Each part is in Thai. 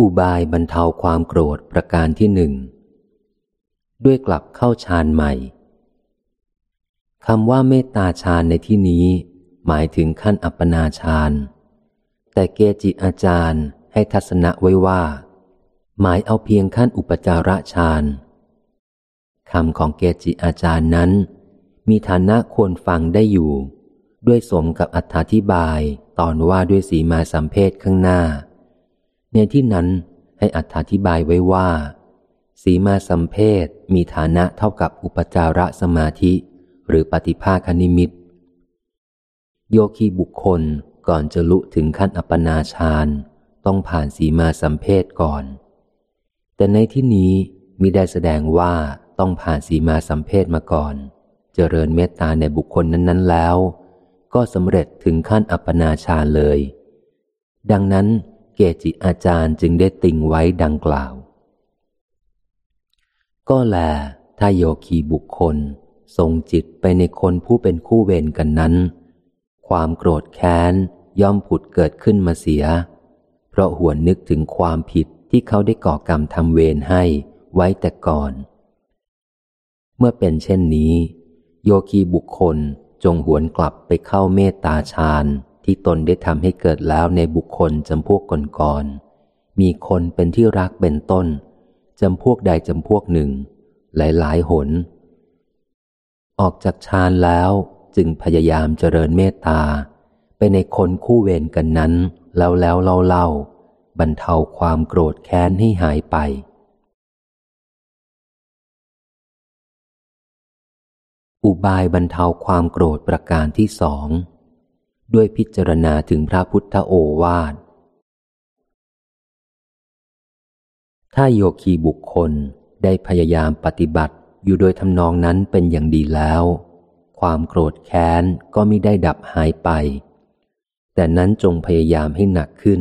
อุบายบรรเทาความโกรธประการที่หนึ่ง ด้วยกลับเข้าฌานใหม่คำว่าเมตตาฌานในที่นี้ หมายถึงขั้นอัปปนาฌาน แต่เกจิอาจารย์ให้ทัศนะไว้ว่า หมายเอาเพียงขั้นอุปจาระฌานคำของเกจิอาจารย์นั้น มีฐานะควรฟังได้อยู่ ด้วยสมกับอธิบายตอนว่าด้วยสีมาสัมเพศข้างหน้า ในที่นั้นให้อธิบายไว้ว่า สีมาสัมเพศมีฐานะเท่ากับอุปจาระสมาธิ หรือปฏิภาคนิมิต โยคีบุคคลก่อนจะลุถึงขั้นอัปปนาฌานต้องผ่านสีมาสัมเพศก่อน แต่ในที่นี้มิได้แสดงว่าต้องผ่านสีมาสัมเพศมาก่อน เจริญเมตตาในบุคคลนั้น ๆ แล้ว ก็สำเร็จถึงขั้นอัปปนาฌานเลย ดังนั้น เกจิอาจารย์จึงได้ติงไว้ดังกล่าว ก็แลถ้าโยคีบุคคลทรงจิตไปในคนผู้เป็นคู่เวรกันนั้น ความโกรธแค้นย่อมผุดเกิดขึ้นมาเสีย เพราะหวนนึกถึงความผิดที่เขาได้ก่อกรรมทำเวรให้ไว้แต่ก่อน เมื่อเป็นเช่นนี้ โยคีบุคคลจงหวนกลับไปเข้าเมตตาฌาน ที่ตนได้ทำให้เกิดแล้วในบุคคลจำพวกก่อนๆมีคนเป็นที่รักเป็นต้นจำพวกใดจำพวกหนึ่ง หลายๆหน ออกจากฌานแล้วจึงพยายามเจริญเมตตา ไปในคนคู่เวรกันนั้น แล้วแล้วเล่าเล่าบรรเทาความโกรธแค้นให้หายไป อุบายบรรเทาความโกรธประการที่สอง ด้วยพิจารณาถึงพระพุทธโอวาท ถ้าโยคีบุคคลได้พยายามปฏิบัติอยู่โดยทำนองนั้นเป็นอย่างดีแล้ว ความโกรธแค้นก็ไม่ได้ดับหายไป แต่นั้นจงพยายามให้หนักขึ้น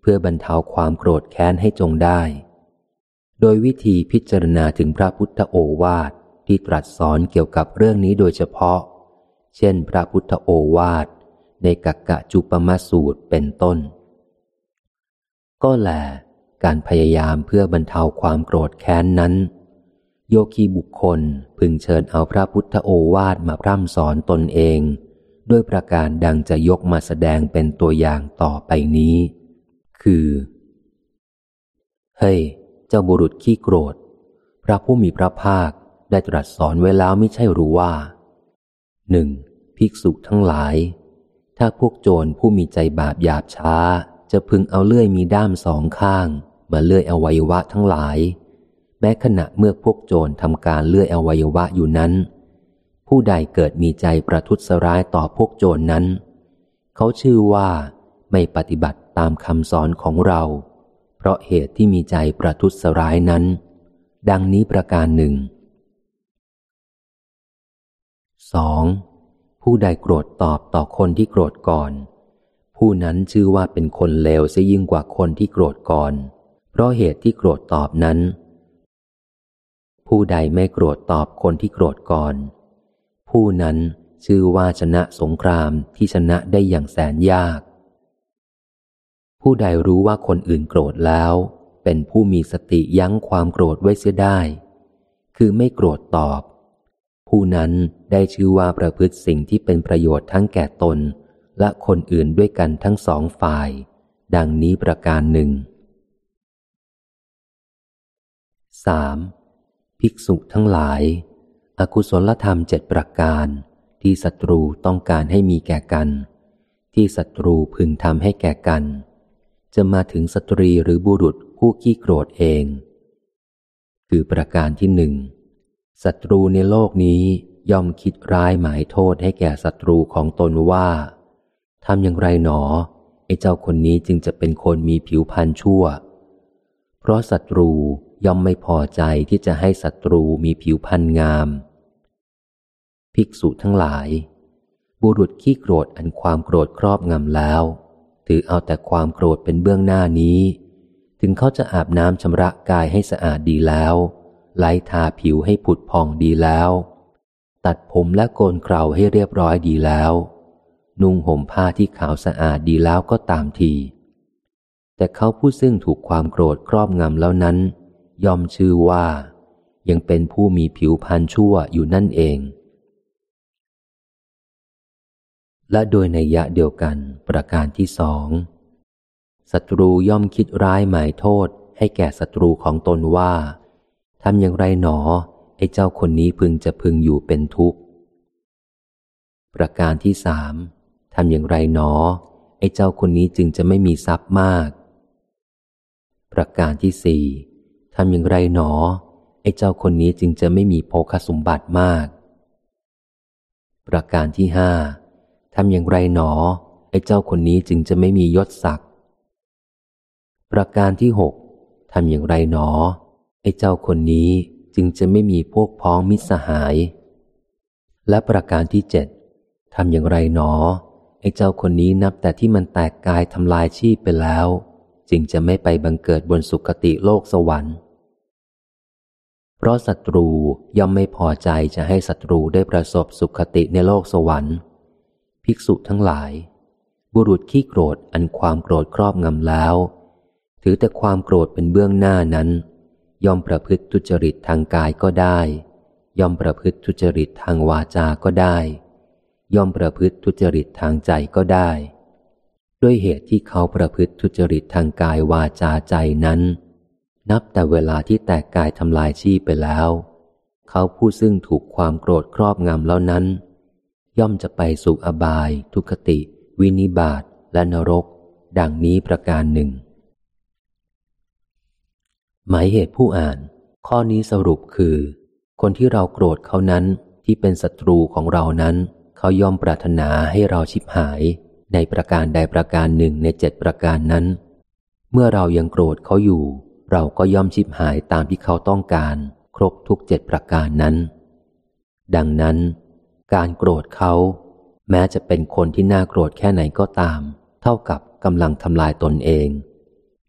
เพื่อบรรเทาความโกรธแค้นให้จงได้ โดยวิธีพิจารณาถึงพระพุทธโอวาทที่ตรัสสอนเกี่ยวกับเรื่องนี้โดยเฉพาะ เช่น พระพุทธโอวาท ในกักกะจุปมาสูตรเป็นต้น ก็แล การพยายามเพื่อบรรเทาความโกรธแค้นนั้น โยคีบุคคลพึงเชิญเอาพระพุทธโอวาทมาพร่ำสอนตนเอง ด้วยประการดังจะยกมาแสดงเป็นตัวอย่างต่อไปนี้ คือ เฮ้ยเจ้าบุรุษขี้โกรธ พระผู้มีพระภาคได้ตรัสสอนไว้แล้วไม่ใช่รู้ว่าหนึ่งภิกษุทั้งหลาย ถ้าพวกโจรผู้มีใจบาปหยาบช้า จะพึงเอาเลื่อยมีด้ามสองข้าง มาเลื่อยอวัยวะทั้งหลาย แม้ขณะเมื่อพวกโจรทำการเลื่อยอวัยวะอยู่นั้น ผู้ใดเกิดมีใจประทุษร้ายต่อพวกโจรนนั้น เขาชื่อว่าไม่ปฏิบัติตามคำสอนของเรา เพราะเหตุที่มีใจประทุษร้ายนั้น ดังนี้ประการหนึ่งสอง ผู้ใดโกรธตอบต่อคนที่โกรธก่อน ผู้นั้นชื่อว่าเป็นคนเลวเสียยิ่งกว่าคนที่โกรธก่อน เพราะเหตุที่โกรธตอบนั้น ผู้ใดไม่โกรธตอบคนที่โกรธก่อน ผู้นั้นชื่อว่าชนะสงครามที่ชนะได้อย่างแสนยาก ผู้ใดรู้ว่าคนอื่นโกรธแล้ว เป็นผู้มีสติยั้งความโกรธไว้เสียได้ คือไม่โกรธตอบ ผู้นั้น ได้ชื่อว่าประพฤติสิ่งที่เป็นประโยชน์ทั้งแก่ตน และคนอื่นด้วยกันทั้งสองฝ่าย ดังนี้ประการหนึ่ง 3. ภิกษุทั้งหลายอากุศลธรรมเจ็ดประการ ที่ศัตรูต้องการให้มีแก่กัน ที่ศัตรูพึงทำให้แก่กัน จะมาถึงสตรีหรือบุรุษผู้ขี้โกรธเอง คือประการที่หนึ่งศัตรูในโลกนี้ ย่อมคิดร้ายหมายโทษให้แก่ศัตรูของตนว่าทำอย่างไรหนอไอ้เจ้าคนนี้จึงจะเป็นคนมีผิวพรรณชั่ว เพราะศัตรูย่อมไม่พอใจที่จะให้ศัตรูมีผิวพรรณงาม ภิกษุทั้งหลาย บุรุษขี้โกรธอันความโกรธครอบงำแล้ว ถือเอาแต่ความโกรธเป็นเบื้องหน้านี้ ถึงเขาจะอาบน้ำชำระกายให้สะอาดดีแล้ว ไล้ทาผิวให้ผุดพองดีแล้ว ตัดผมและโกนเคราให้เรียบร้อยดีแล้ว นุ่งห่มผ้าที่ขาวสะอาดดีแล้วก็ตามที แต่เขาผู้ซึ่งถูกความโกรธครอบงำแล้วนั้น ยอมชื่อว่า ยังเป็นผู้มีผิวพรรณชั่วอยู่นั่นเอง และโดยในยะเดียวกันประการที่สองศัตรูย่อมคิดร้ายหมายโทษให้แก่ศัตรูของตนว่าทำอย่างไรหนอ ไอ้เจ้าคนนี้พึงจะพึงอยู่เป็นทุกข์ ประการที่สามทำอย่างไรหนอ ไอ้เจ้าคนนี้จึงจะไม่มีทรัพย์มาก ประการที่สี่ทำอย่างไรหนอ ไอ้เจ้าคนนี้จึงจะไม่มีโภคสมบัติมาก ประการที่ห้าทำอย่างไรหนอ ไอ้เจ้าคนนี้จึงจะไม่มียศศักดิ์ประการที่หกทำอย่างไรหนอ ไอ้เจ้าคนนี้ จึงจะไม่มีพวกพ้องมิตรสหาย และประการที่เจ็ดทำอย่างไรหนอไอ้เจ้าคนนี้นับแต่ที่มันแตกกายทำลายชีพไปแล้ว จึงจะไม่ไปบังเกิดบนสุคติโลกสวรรค์ เพราะศัตรูย่อมไม่พอใจจะให้ศัตรูได้ประสบสุขติในโลกสวรรค์ ภิกษุทั้งหลาย บุรุษขี้โกรธอันความโกรธครอบงำแล้ว ถือแต่ความโกรธเป็นเบื้องหน้านั้น ย่อมประพฤติทุจริตทางกายก็ได้ ย่อมประพฤติทุจริตทางวาจาก็ได้ ย่อมประพฤติทุจริตทางใจก็ได้ ด้วยเหตุที่เขาประพฤติทุจริตทางกายวาจาใจนั้น นับแต่เวลาที่แตกกายทำลายชีพไปแล้ว เขาผู้ซึ่งถูกความโกรธครอบงำแล้วนั้น ย่อมจะไปสู่อบาย ทุคติ วินิบาตและนรก ดังนี้ประการหนึ่ง หมายเหตุผู้อ่าน ข้อนี้สรุปคือ คนที่เราโกรธเขานั้นที่เป็นศัตรูของเรานั้น เขาย่อมปรารถนาให้เราชิบหาย ในประการใดประการหนึ่งในเจ็ดประการนั้น เมื่อเรายังโกรธเขาอยู่ เราก็ย่อมชิบหายตามที่เขาต้องการ ครบทุกเจ็ดประการนั้น ดังนั้น การโกรธเขา แม้จะเป็นคนที่น่าโกรธแค่ไหนก็ตาม เท่ากับกำลังทำลายตนเอง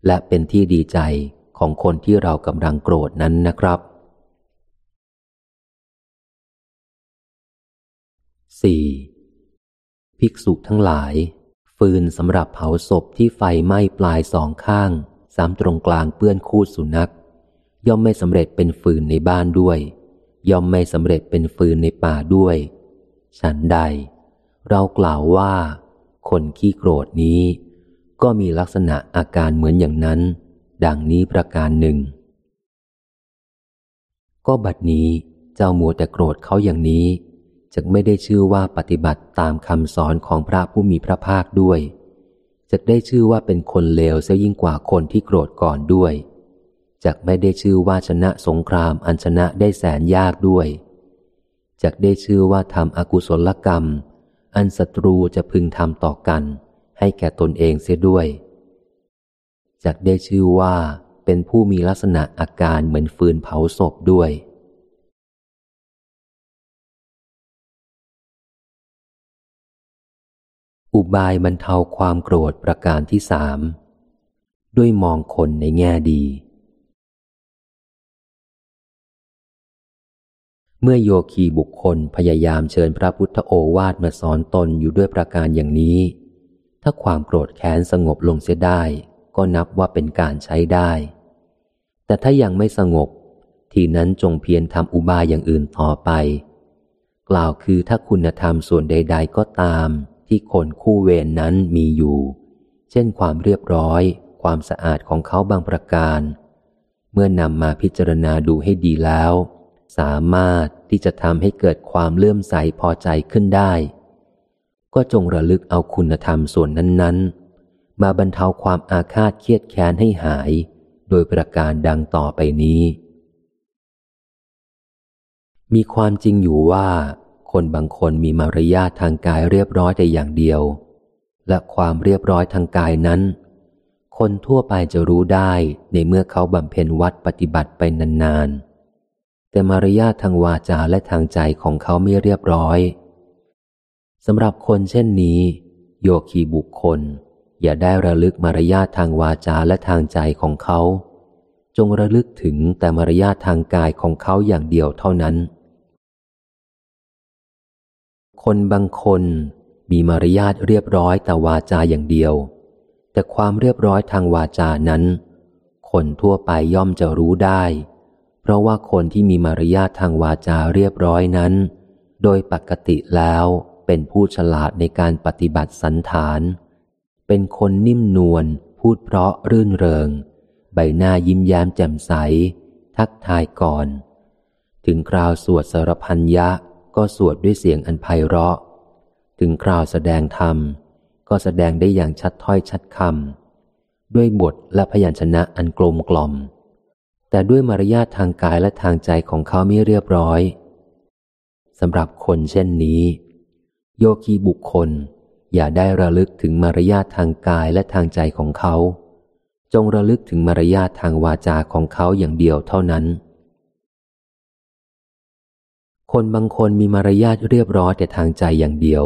และเป็นที่ดีใจ ของคนที่เรากำลังโกรธนั้นนะครับ 4. ภิกษุทั้งหลาย ฟืนสำหรับเผาศพที่ไฟไหม้ปลายสองข้างสามตรงกลางเปื้อนคูดสุนัข ย่อมไม่สำเร็จเป็นฟืนในบ้านด้วย ย่อมไม่สำเร็จเป็นฟืนในป่าด้วย ฉันใด เรากล่าวว่า คนขี้โกรธนี้ ก็มีลักษณะอาการเหมือนอย่างนั้น ดังนี้ประการหนึ่ง ก็บัดนี้เจ้ามัวแต่โกรธเขาอย่างนี้จะไม่ได้ชื่อว่าปฏิบัติตามคำสอนของพระผู้มีพระภาคด้วยจะได้ชื่อว่าเป็นคนเลวเสียยิ่งกว่าคนที่โกรธก่อนด้วยจะไม่ได้ชื่อว่าชนะสงครามอันชนะได้แสนยากด้วยจะได้ชื่อว่าทำอกุศลกรรม อันศัตรูจะพึงทำต่อกัน ให้แก่ตนเองเสียด้วย จักได้ชื่อว่าเป็นผู้มีลักษณะอาการเหมือนฟืนเผาศพด้วย อุบายบรรเทาความโกรธประการที่สามด้วยมองคนในแง่ดี เมื่อโยคีบุคคลพยายามเชิญพระพุทธโอวาทมาสอนตนอยู่ด้วยประการอย่างนี้ ถ้าความโกรธแค้นสงบลงเสียได้ ก็นับว่าเป็นการใช้ได้ แต่ถ้ายังไม่สงบ ทีนั้นจงเพียรทำอุบายอย่างอื่นต่อไป กล่าวคือถ้าคุณธรรมส่วนใด ๆ ก็ตามที่คนคู่เวรนนั้นมีอยู่ เช่นความเรียบร้อย ความสะอาดของเขาบางประการ เมื่อนำมาพิจารณาดูให้ดีแล้ว สามารถที่จะทำให้เกิดความเลื่อมใสพอใจขึ้นได้ ก็จงระลึกเอาคุณธรรมส่วนนั้นๆ มาบรรเทาความอาฆาตเครียดแค้นให้หาย โดยประการดังต่อไปนี้ มีความจริงอยู่ว่า คนบางคนมีมารยาททางกายเรียบร้อยแต่อย่างเดียว และความเรียบร้อยทางกายนั้น คนทั่วไปจะรู้ได้ในเมื่อเขาบำเพ็ญวัดปฏิบัติไปนานๆ แต่มารยาททางวาจาและทางใจของเขาไม่เรียบร้อยสำหรับคนเช่นนี้ โยคีบุคคล อย่าได้ระลึกมารยาททางวาจาและทางใจของเขา จงระลึกถึงแต่มารยาททางกายของเขาอย่างเดียวเท่านั้น คนบางคนมีมารยาทเรียบร้อยแต่วาจาอย่างเดียว แต่ความเรียบร้อยทางวาจานั้น คนทั่วไปย่อมจะรู้ได้ เพราะว่าคนที่มีมารยาททางวาจาเรียบร้อยนั้น โดยปกติแล้วเป็นผู้ฉลาดในการปฏิบัติสันฐาน เป็นคนนิ่มนวลพูดเพราะรื่นเริง ใบหน้ายิ้มแย้มแจ่มใส ทักทายก่อน ถึงคราวสวดสรพันยะก็สวดด้วยเสียงอันไพเราะ ถึงคราวแสดงธรรม ก็แสดงได้อย่างชัดถ้อยชัดคำด้วยบทและพยัญชนะอันกลมกล่อม แต่ด้วยมารยาททางกายและทางใจของเขาไม่เรียบร้อยสำหรับคนเช่นนี้ โยคีบุคคล อย่าได้ระลึกถึงมารยาททางกายและทางใจของเขา จงระลึกถึงมารยาททางวาจาของเขาอย่างเดียวเท่านั้น คนบางคนมีมารยาทเรียบร้อยแต่ทางใจอย่างเดียว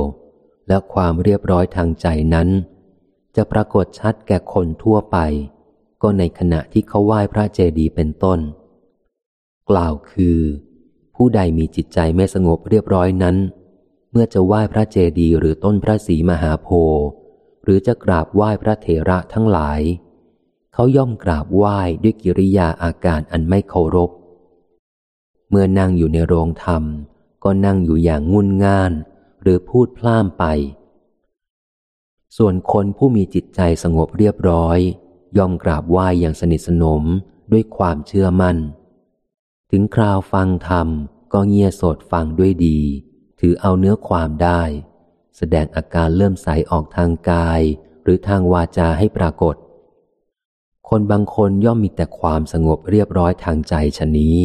และความเรียบร้อยทางใจนั้น จะปรากฏชัดแก่คนทั่วไป ก็ในขณะที่เขาไหว้พระเจดีย์เป็นต้น กล่าวคือ ผู้ใดมีจิตใจไม่สงบเรียบร้อยนั้น เมื่อจะไหว้พระเจดีย์หรือต้นพระศรีมหาโพธิ์หรือจะกราบไหว้พระเถระทั้งหลาย เขาย่อมกราบไหว้ด้วยกิริยาอาการอันไม่เคารพ เมื่อนั่งอยู่ในโรงธรรม ก็นั่งอยู่อย่างงุนง่าน หรือพูดพล่ามไป ส่วนคนผู้มีจิตใจสงบเรียบร้อย ย่อมกราบไหว้อย่างสนิทสนมด้วยความเชื่อมัน่น ถึงคราวฟังธรรมก็เงียโสดฟังด้วยดี ถือเอาเนื้อความได้ แสดงอาการเลื่อมใสออกทางกาย หรือทางวาจาให้ปรากฏ คนบางคนย่อมมีแต่ความสงบเรียบร้อยทางใจชะนี้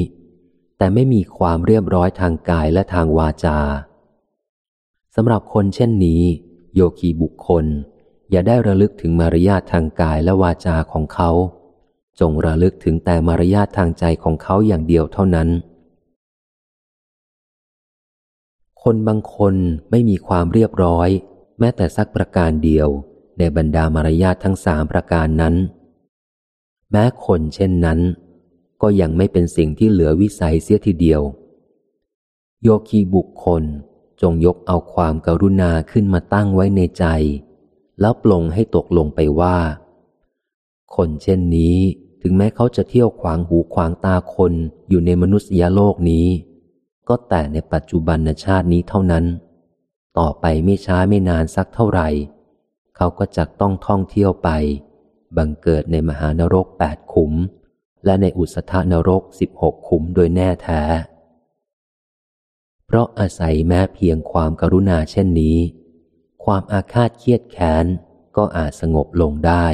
แต่ไม่มีความเรียบร้อยทางกายและทางวาจาสำหรับคนเช่นนี้ โยคีบุคคล อย่าได้ระลึกถึงมารยาททางกายและวาจาของเขา จงระลึกถึงแต่มารยาททางใจของเขาอย่างเดียวเท่านั้น คนบางคนไม่มีความเรียบร้อย แม้แต่สักประการเดียว ในบรรดามารยาททั้งสามประการนั้น แม้คนเช่นนั้น ก็ยังไม่เป็นสิ่งที่เหลือวิสัยเสียทีเดียว โยคีบุคคลจงยกเอาความกรุณาขึ้นมาตั้งไว้ในใจ แล้วปลงให้ตกลงไปว่า คนเช่นนี้ถึงแม้เขาจะเที่ยวขวางหูขวางตาคนอยู่ในมนุษยโลกนี้ ก็แต่ในปัจจุบันชาตินี้เท่านั้น ต่อไปไม่ช้าไม่นานสักเท่าไหร่ เขาก็จะต้องท่องเที่ยวไป บังเกิดในมหานรกแปดขุม และในอุสธานรกสิบหกขุมโดยแน่แท้ เพราะอาศัยแม้เพียงความกรุณาเช่นนี้ ความอาฆาตเครียดแค้นก็อาจสงบลงได้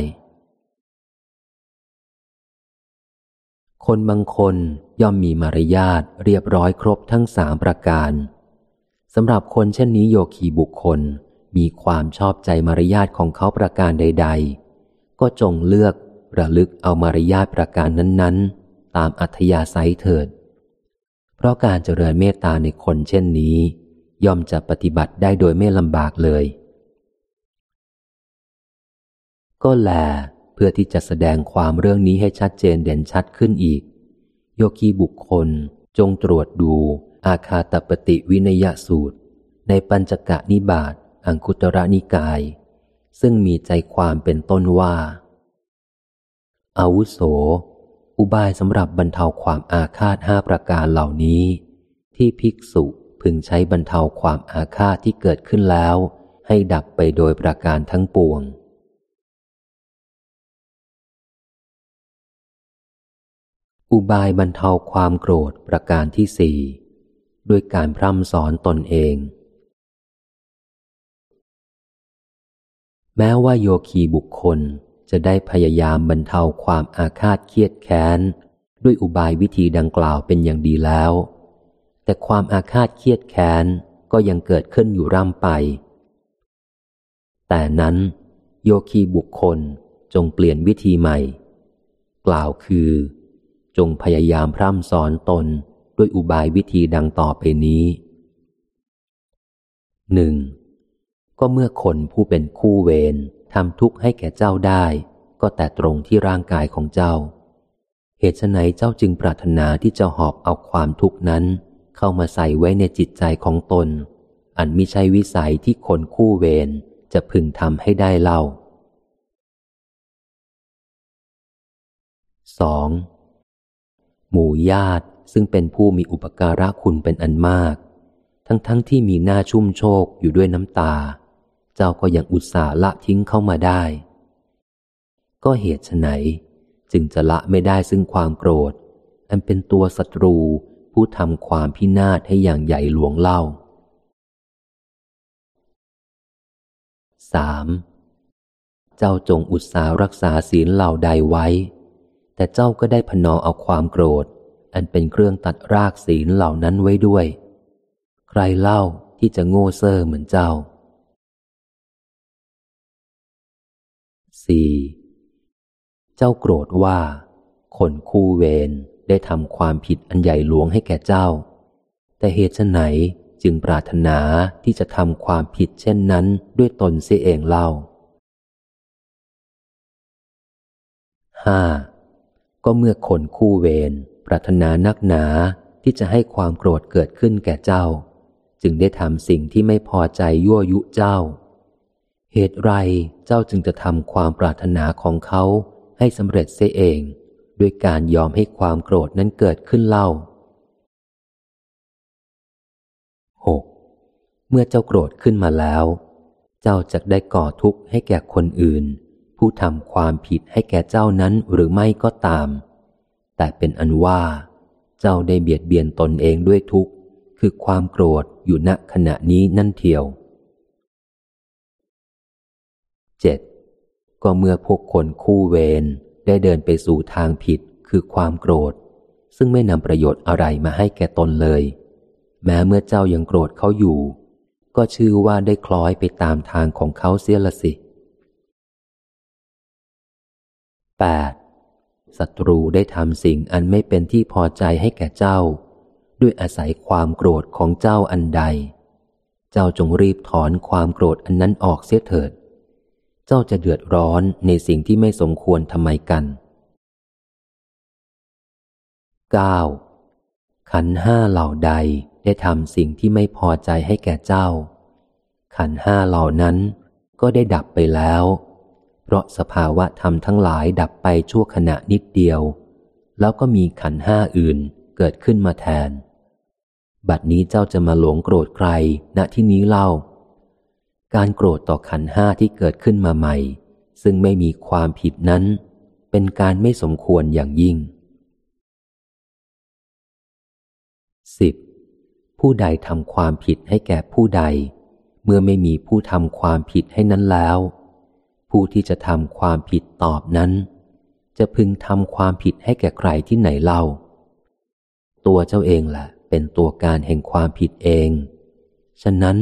คนบางคนย่อมมีมารยาทเรียบร้อยครบทั้งสามประการสำหรับคนเช่นนี้โยคีบุคคลมีความชอบใจมารยาทของเขาประการใด ๆ ก็จงเลือกระลึกเอามารยาทประการนั้นๆ ตามอัธยาศัยเถิด เพราะการเจริญเมตตาในคนเช่นนี้ ย่อมจะปฏิบัติได้โดยไม่ลำบากเลย ก็แล เพื่อที่จะแสดงความเรื่องนี้ให้ชัดเจนเด่นชัดขึ้นอีก โยคีบุคคลจงตรวจดู อาคาตปฏิวินยสูตร ในปัญจกะนิบาตอังคุตระนิกาย ซึ่งมีใจความเป็นต้นว่า อาวุโส อุบายสำหรับบรรเทาความอาฆาตห้าประการเหล่านี้ ที่ภิกษุพึงใช้บรรเทาความอาฆาตที่เกิดขึ้นแล้ว ให้ดับไปโดยประการทั้งปวง อุบายบรรเทาความโกรธประการที่สี่ด้วยการพร่ำสอนตนเอง แม้ว่าโยคีบุคคลจะได้พยายามบรรเทาความอาฆาตเครียดแค้น ด้วยอุบายวิธีดังกล่าวเป็นอย่างดีแล้ว แต่ความอาฆาตเครียดแค้นก็ยังเกิดขึ้นอยู่ร่ำไป แต่นั้นโยคีบุคคลจงเปลี่ยนวิธีใหม่ กล่าวคือ จงพยายามพร่ำสอนตนด้วยอุบายวิธีดังต่อไปนี้หนึ่งก็เมื่อคนผู้เป็นคู่เวรทำทุกข์ให้แก่เจ้าได้ ก็แต่ตรงที่ร่างกายของเจ้า เหตุไหนเจ้าจึงปรารถนาที่จะหอบเอาความทุกข์นั้น เข้ามาใส่ไว้ในจิตใจของตน อันมิใช่วิสัยที่คนคู่เวรจะพึงทำให้ได้เล่า 2. หมู่ญาติซึ่งเป็นผู้มีอุปการะคุณเป็นอันมาก ทั้งๆทที่มีหน้าชุ่มโชคอยู่ด้วยน้ำตา เจ้าก็ยังอุตส่าห์ละทิ้งเข้ามาได้ ก็เหตุไนจึงจะละไม่ได้ซึ่งความโกรธ อันเป็นตัวศัตรูผู้ทำความพินาศให้อย่างใหญ่หลวงเล่า 3. เจ้าจงอุตสารักษาศีลเหล่าใดไว้ แต่เจ้าก็ได้พนอเอาความโกรธ อันเป็นเครื่องตัดรากศีลเหล่านั้นไว้ด้วย ใครเล่าที่จะโง่เซ่อเหมือนเจ้า 4. เจ้าโกรธว่า คนคู่เวรได้ทำความผิดอันใหญ่หลวงให้แก่เจ้า แต่เหตุไหนจึงปรารถนาที่จะทำความผิดเช่นนั้นด้วยตนเสียเองเล่าห้า ก็เมื่อคนคู่เวรปรารถนานักหนาที่จะให้ความโกรธเกิดขึ้นแก่เจ้า จึงได้ทำสิ่งที่ไม่พอใจยั่วยุเจ้า เหตุไรเจ้าจึงจะทำความปรารถนาของเขาให้สำเร็จเสียเอง ด้วยการยอมให้ความโกรธนั้นเกิดขึ้นเล่า 6. เมื่อเจ้าโกรธขึ้นมาแล้ว เจ้าจะได้ก่อทุกข์ให้แก่คนอื่น ผู้ทำความผิดให้แก่เจ้านั้นหรือไม่ก็ตาม แต่เป็นอันว่า เจ้าได้เบียดเบียนตนเองด้วยทุกข์ คือความโกรธอยู่ณขณะนี้นั่นเทียว 7. ก็เมื่อพวกคนคู่เวรได้เดินไปสู่ทางผิดคือความโกรธ ซึ่งไม่นำประโยชน์อะไรมาให้แก่ตนเลย แม้เมื่อเจ้ายังโกรธเขาอยู่ ก็ชื่อว่าได้คล้อยไปตามทางของเขาเสียละสิ 8. ศัตรูได้ทำสิ่งอันไม่เป็นที่พอใจให้แก่เจ้า ด้วยอาศัยความโกรธของเจ้าอันใด เจ้าจงรีบถอนความโกรธอันนั้นออกเสียเถิด เจ้าจะเดือดร้อนในสิ่งที่ไม่สมควรทำไมกัน 9. ขันห้าเหล่าใดได้ทำสิ่งที่ไม่พอใจให้แก่เจ้า ขันห้าเหล่านั้นก็ได้ดับไปแล้ว เพราะสภาวะธรรมทั้งหลายดับไปชั่วขณะนิดเดียว แล้วก็มีขันห้าอื่นเกิดขึ้นมาแทน บัดนี้เจ้าจะมาหลงโกรธใครณที่นี้เล่า การโกรธต่อขันห้าที่เกิดขึ้นมาใหม่ ซึ่งไม่มีความผิดนั้น เป็นการไม่สมควรอย่างยิ่ง 10. ผู้ใดทำความผิดให้แก่ผู้ใด เมื่อไม่มีผู้ทำความผิดให้นั้นแล้ว ผู้ที่จะทำความผิดตอบนั้น จะพึงทำความผิดให้แก่ใครที่ไหนเล่า ตัวเจ้าเองแหละเป็นตัวการแห่งความผิดเอง ฉะนั้น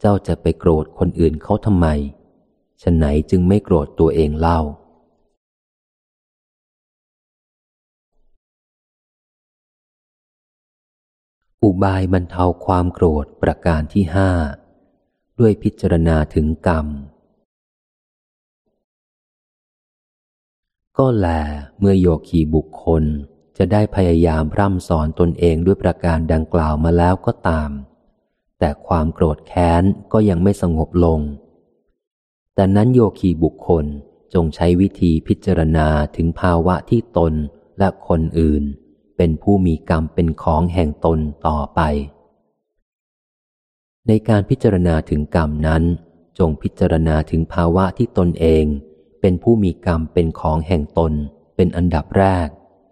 เจ้าจะไปโกรธคนอื่นเขาทำไมฉะไหนจึงไม่โกรธตัวเองเล่า อุบายบรรเทาความโกรธประการที่ห้าด้วยพิจารณาถึงกรรม ก็แลเมื่อโยคีบุคคลจะได้พยายามพร่ำสอนตนเองด้วยประการดังกล่าวมาแล้วก็ตาม แต่ความโกรธแค้นก็ยังไม่สงบลง แต่นั้นโยคีบุคคลจงใช้วิธีพิจารณาถึงภาวะที่ตนและคนอื่น เป็นผู้มีกรรมเป็นของแห่งตนต่อไป ในการพิจารณาถึงกรรมนั้น จงพิจารณาถึงภาวะที่ตนเอง เป็นผู้มีกรรมเป็นของแห่งตนเป็นอันดับแรก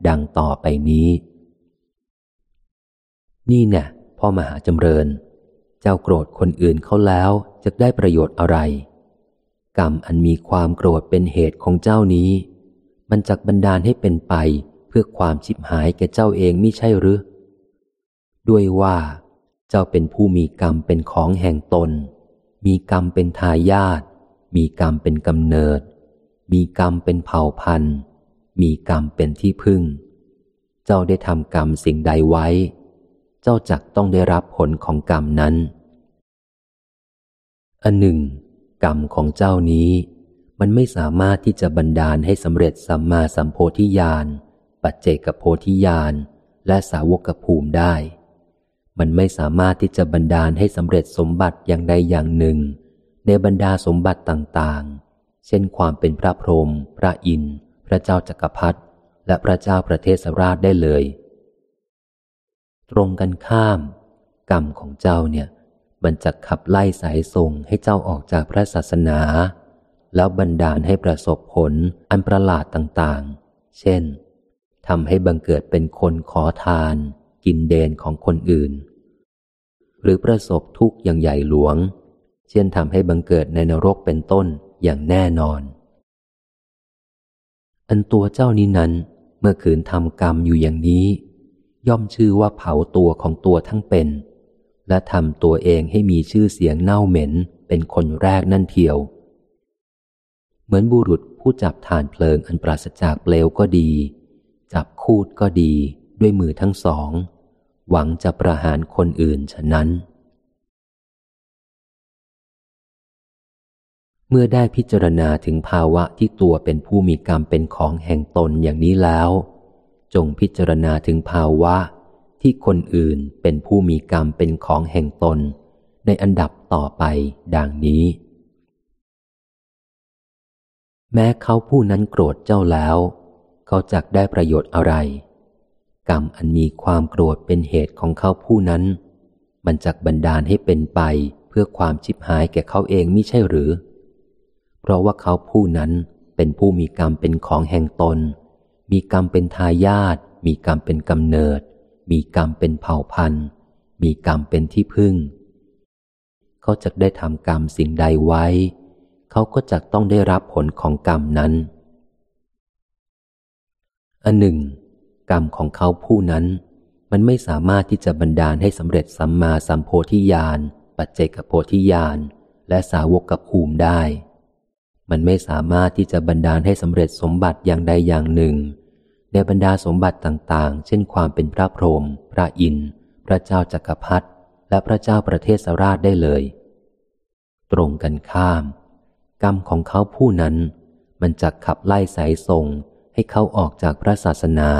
ดังต่อไปนี้ นี่เนี่ยพ่อมหาจำเริญ เจ้าโกรธคนอื่นเขาแล้วจะได้ประโยชน์อะไร กรรมอันมีความโกรธเป็นเหตุของเจ้านี้ มันจักบันดาลให้เป็นไปเพื่อความชิบหายแก่เจ้าเองมิใช่หรือ ด้วยว่า เจ้าเป็นผู้มีกรรมเป็นของแห่งตน มีกรรมเป็นทายาทมีกรรมเป็นกำเนิด มีกรรมเป็นเผ่าพันธุ์ มีกรรมเป็นที่พึ่ง เจ้าได้ทำกรรมสิ่งใดไว้ เจ้าจักต้องได้รับผลของกรรมนั้น อันหนึ่ง กรรมของเจ้านี้ มันไม่สามารถที่จะบันดาลให้สำเร็จสัมมาสัมโพธิญาณ ปัจเจกโพธิญาณ และสาวกภูมิได้ มันไม่สามารถที่จะบันดาลให้สำเร็จสมบัติอย่างใดอย่างหนึ่ง ในบรรดาสมบัติต่างๆ เช่นความเป็นพระพรหมพระอินทร์ พระเจ้าจักรพรรดิและพระเจ้าประเทศราชได้เลย ตรงกันข้าม กรรมของเจ้าเนี่ย มันจะขับไล่สายส่งให้เจ้าออกจากพระศาสนา แล้วบันดาลให้ประสบผลอันประหลาดต่างๆ เช่นทำให้บังเกิดเป็นคนขอทาน กินเดนของคนอื่น หรือประสบทุกข์อย่างใหญ่หลวง เช่นทำให้บังเกิดในนรกเป็นต้น อย่างแน่นอน อันตัวเจ้านี้นั้น เมื่อขืนทำกรรมอยู่อย่างนี้ ย่อมชื่อว่าเผาตัวของตัวทั้งเป็น และทำตัวเองให้มีชื่อเสียงเน่าเหม็นเป็นคนแรกนั่นเทียว เหมือนบุรุษผู้จับฐานเพลิงอันปราศจากเปลวก็ดี จับคูดก็ดีด้วยมือทั้งสอง หวังจะประหารคนอื่นฉะนั้น เมื่อได้พิจารณาถึงภาวะที่ตัวเป็นผู้มีกรรมเป็นของแห่งตนอย่างนี้แล้ว จงพิจารณาถึงภาวะที่คนอื่นเป็นผู้มีกรรมเป็นของแห่งตน ในอันดับต่อไปดังนี้ แม้เขาผู้นั้นโกรธเจ้าแล้ว เขาจักได้ประโยชน์อะไร กรรมอันมีความโกรธเป็นเหตุของเขาผู้นั้น มันจักบันดาลให้เป็นไปเพื่อความชิบหายแก่เขาเองม่ใช่หรือ เพราะว่าเขาผู้นั้นเป็นผู้มีกรรมเป็นของแห่งตน มีกรรมเป็นทายาทมีกรรมเป็นกำเนิด มีกรรมเป็นเผ่าพันธุ์ มีกรรมเป็นที่พึ่ง เขาจะได้ทำกรรมสิ่งใดไว้ เขาก็จะต้องได้รับผลของกรรมนั้นอันหนึ่ง กรรมของเขาผู้นั้น มันไม่สามารถที่จะบันดาลให้สำเร็จสัมมาสัมโพธิญาณปัจเจกโพธิญาณและสาวกกับภูมิได้ มันไม่สามารถที่จะบันดาลให้สำเร็จสมบัติอย่างใดอย่างหนึ่ง ในบรรดาสมบัติต่างๆ เช่นความเป็นพระพรหมพระอินทร์พระเจ้าจักรพรรดิและพระเจ้าประเทศสราชได้เลย ตรงกันข้าม กรรมของเขาผู้นั้น มันจะขับไล่สายส่งให้เขาออกจากพระศาสนา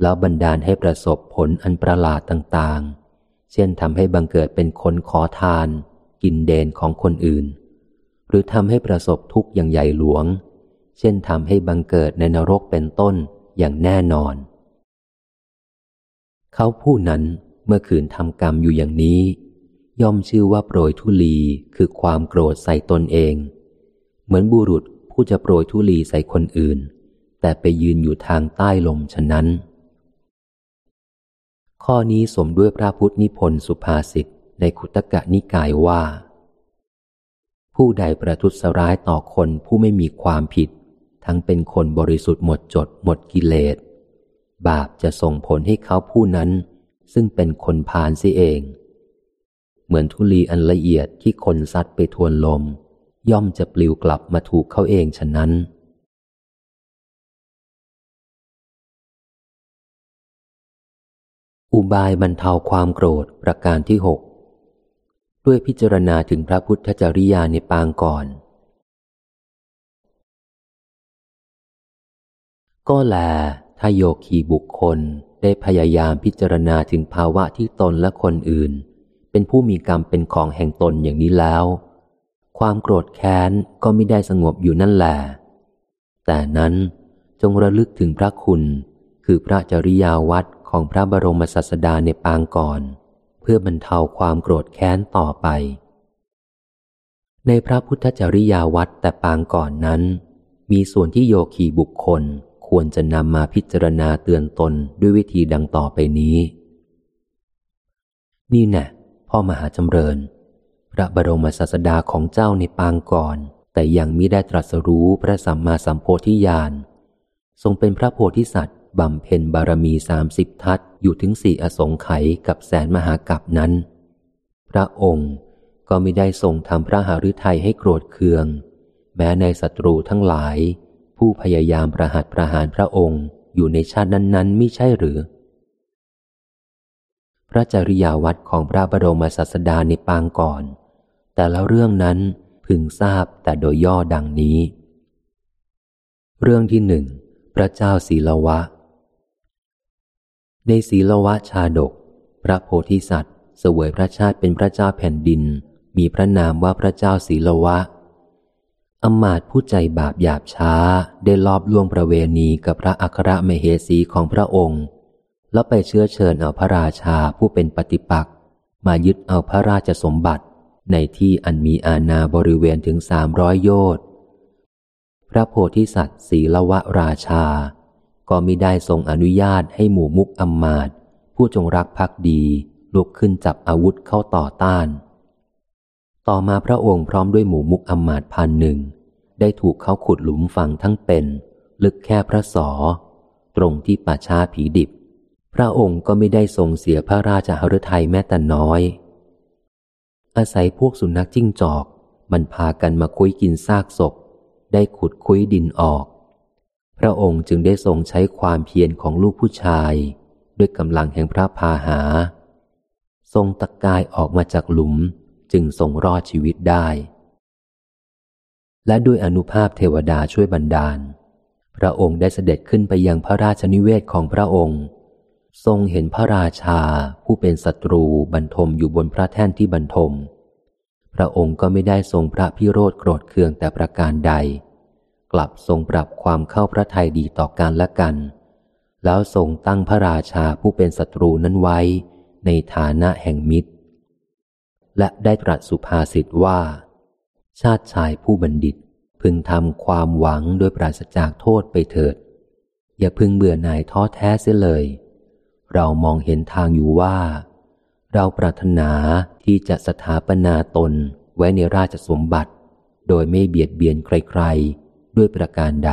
แล้วบันดาลให้ประสบผลอันประหลาดต่างๆ เช่นทำให้บังเกิดเป็นคนขอทาน กินเดนของคนอื่น หรือทำให้ประสบทุกข์อย่างใหญ่หลวง เช่นทำให้บังเกิดในนรกเป็นต้นอย่างแน่นอน เขาผู้นั้นเมื่อขืนทำกรรมอยู่อย่างนี้ ย่อมชื่อว่าโปรยทุลีคือความโกรธใส่ตนเอง เหมือนบุรุษผู้จะโปรยทุลีใส่คนอื่น แต่ไปยืนอยู่ทางใต้ลมฉะนั้น ข้อนี้สมด้วยพระพุทธนิพนธ์สุภาษิตในขุตกะนิกายว่า ผู้ใดประทุษร้ายต่อคนผู้ไม่มีความผิด ทั้งเป็นคนบริสุทธิ์หมดจดหมดกิเลส บาปจะส่งผลให้เขาผู้นั้น ซึ่งเป็นคนพาลสิเอง เหมือนทุลีอันละเอียดที่คนซัดไปทวนลม ย่อมจะปลิวกลับมาถูกเขาเองฉะนั้น อุบายบรรเทาความโกรธประการที่หก ด้วยพิจารณาถึงพระพุทธจริยาในปางก่อน ก็แลถ้าโยคีบุคคลได้พยายามพิจารณาถึงภาวะที่ตนและคนอื่น เป็นผู้มีกรรมเป็นของแห่งตนอย่างนี้แล้ว ความโกรธแค้นก็ไม่ได้สงบอยู่นั่นแหละแต่นั้นจงระลึกถึงพระคุณ คือพระจริยาวัดของพระบรมศาสดาในปางก่อน เพื่อบรรเทาความโกรธแค้นต่อไป ในพระพุทธจริยาวัดแต่ปางก่อนนั้น มีส่วนที่โยคีบุคคลควรจะนำมาพิจารณาเตือนตนด้วยวิธีดังต่อไปนี้ นี่แน่พ่อมหาจำเริญ พระบรมศาสดาของเจ้าในปางก่อน แต่ยังมิได้ตรัสรู้พระสัมมาสัมโพธิญาณทรงเป็นพระโพธิสัตว์ บำเพ็ญบารมีสามสิบทัศอยู่ถึงสี่อสงไขยกับแสนมหากับนั้น พระองค์ก็ไม่ได้ทรงทำพระหฤทัยให้โกรธเคือง แม้ในศัตรูทั้งหลาย ผู้พยายามประหัตประหารพระองค์อยู่ในชาตินั้นๆไม่ใช่หรือ พระจริยาวัดของพระบรมศาสดาในปางก่อน แต่แล้วเรื่องนั้นพึงทราบแต่โดยย่อดังนี้ เรื่องที่หนึ่งพระเจ้าศีลวะ ในศีลวะชาดก พระโพธิสัตว์ เสวยพระชาติเป็นพระเจ้าแผ่นดิน มีพระนามว่าพระเจ้าศีลวะอมาตผู้ใจบาปหยาบช้าได้ลอบล่วงประเวณีกับพระอัครมเหสีของพระองค์ แล้วไปเชื้อเชิญเอาพระราชาผู้เป็นปฏิปักษ์มายึดเอาพระราชสมบัติในที่อันมีอาณาบริเวณถึงสามร้อยโยชน์พระโพธิสัตว์ศีลวะราชา ก็มิได้ทรงอนุญาตให้หมู่มุกอัมมาตผู้จงรักภักดีลุกขึ้นจับอาวุธเข้าต่อต้าน ต่อมาพระองค์พร้อมด้วยหมู่มุกอัมมาตพันหนึ่ง ได้ถูกเขาขุดหลุมฝังทั้งเป็น ลึกแค่พระสอ ตรงที่ป่าช้าผีดิบ พระองค์ก็ไม่ได้ทรงเสียพระราชหฤทัยแม้แต่น้อย อาศัยพวกสุนัขจิ้งจอก มันพากันมาคุยกินซากศพ ได้ขุดคุยดินออก พระองค์จึงได้ทรงใช้ความเพียรของลูกผู้ชาย ด้วยกำลังแห่งพระพาหา ทรงตะกายออกมาจากหลุมจึงทรงรอดชีวิตได้ และด้วยอนุภาพเทวดาช่วยบันดาล พระองค์ได้เสด็จขึ้นไปยังพระราชนิเวศของพระองค์ ทรงเห็นพระราชาผู้เป็นศัตรูบรรทมอยู่บนพระแท่นที่บรรทม พระองค์ก็ไม่ได้ทรงพระพิโรธโกรธเคืองแต่ประการใด กลับทรงปรับความเข้าพระทัยดีต่อกันและกัน แล้วทรงตั้งพระราชาผู้เป็นศัตรูนั้นไว้ ในฐานะแห่งมิตร และได้ตรัสสุภาษิตว่า ชาติชายผู้บัณฑิตพึงทำความหวังโดยปราศจากโทษไปเถิด อย่าพึงเบื่อหน่ายท้อแท้เสียเลย เรามองเห็นทางอยู่ว่า เราปรารถนาที่จะสถาปนาตนไว้ในราชสมบัติ โดยไม่เบียดเบียนใครๆ ด้วยประการใด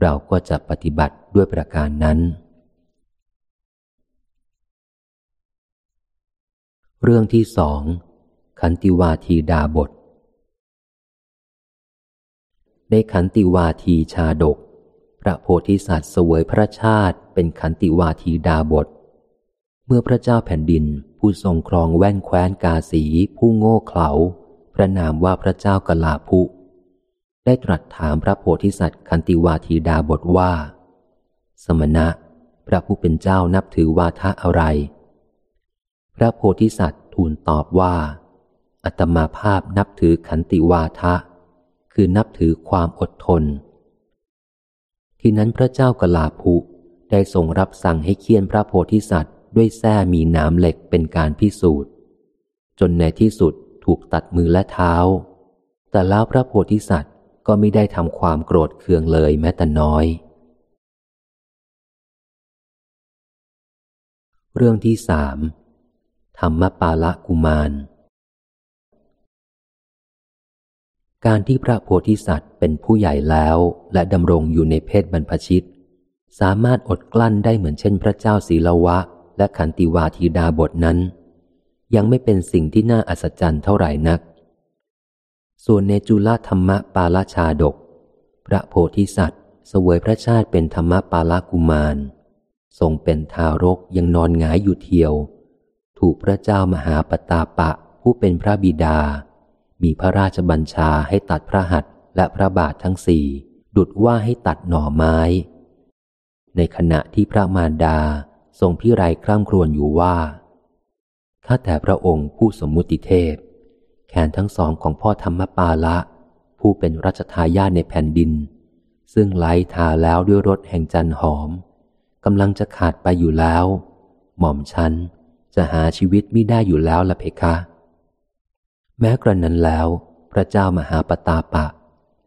เราก็จะปฏิบัติด้วยประการนั้น เรื่องที่สองขันติวาทีดาบท ในขันติวาทีชาดก พระโพธิสัตว์เสวยพระชาติเป็นขันติวาทีดาบท เมื่อพระเจ้าแผ่นดินผู้ทรงครองแว่นแคว้นกาสีผู้โง่เขลาพระนามว่าพระเจ้ากลาภุ ได้ตรัสถามพระโพธิสัตว์คันติวาทีดาบทว่า สมณะ พระผู้เป็นเจ้านับถือวาทะอะไร พระโพธิสัตว์ทูลตอบว่า อัตมาภาพนับถือขันติวาทะ คือนับถือความอดทน ที่นั้นพระเจ้ากลาภุได้ทรงรับสั่งให้เคียนพระโพธิสัตว์ ด้วยแส้มีหน้ำเหล็กเป็นการพิสูจน์ จนในที่สุดถูกตัดมือและเท้า แต่แล้วพระโพธิสัตว์ ก็ไม่ได้ทำความโกรธเคืองเลยแม้แต่น้อย เรื่องที่สามธรรมปาละกุมาร การที่พระโพธิสัตว์เป็นผู้ใหญ่แล้วและดำรงอยู่ในเพศบรรพชิต สามารถอดกลั้นได้เหมือนเช่นพระเจ้าศีลวะ และขันติวาทีดาบทนั้น ยังไม่เป็นสิ่งที่น่าอัศจรรย์เท่าไหร่นัก ส่วนในจุลธรรมปาลชาดก พระโพธิสัตว์เสวยพระชาติเป็นธรรมปาลกุมาร ทรงเป็นทารกยังนอนงายอยู่เทียว ถูกพระเจ้ามหาปตาปะผู้เป็นพระบิดา มีพระราชบัญชาให้ตัดพระหัตถ์และพระบาททั้งสี่ ดุดว่าให้ตัดหน่อไม้ ในขณะที่พระมารดาทรงพิไรคร่ำครวญอยู่ว่าข้าแต่พระองค์ผู้สมมุติเทพ แขนทั้งสองของพ่อธรรมปาละ ผู้เป็นรัชทายาทในแผ่นดิน ซึ่งไหลทาแล้วด้วยรถแห่งจันหอมกำลังจะขาดไปอยู่แล้ว หม่อมฉันจะหาชีวิตไม่ได้อยู่แล้วละเพคะ แม้กระนั้นแล้ว พระเจ้ามหาปตาปะ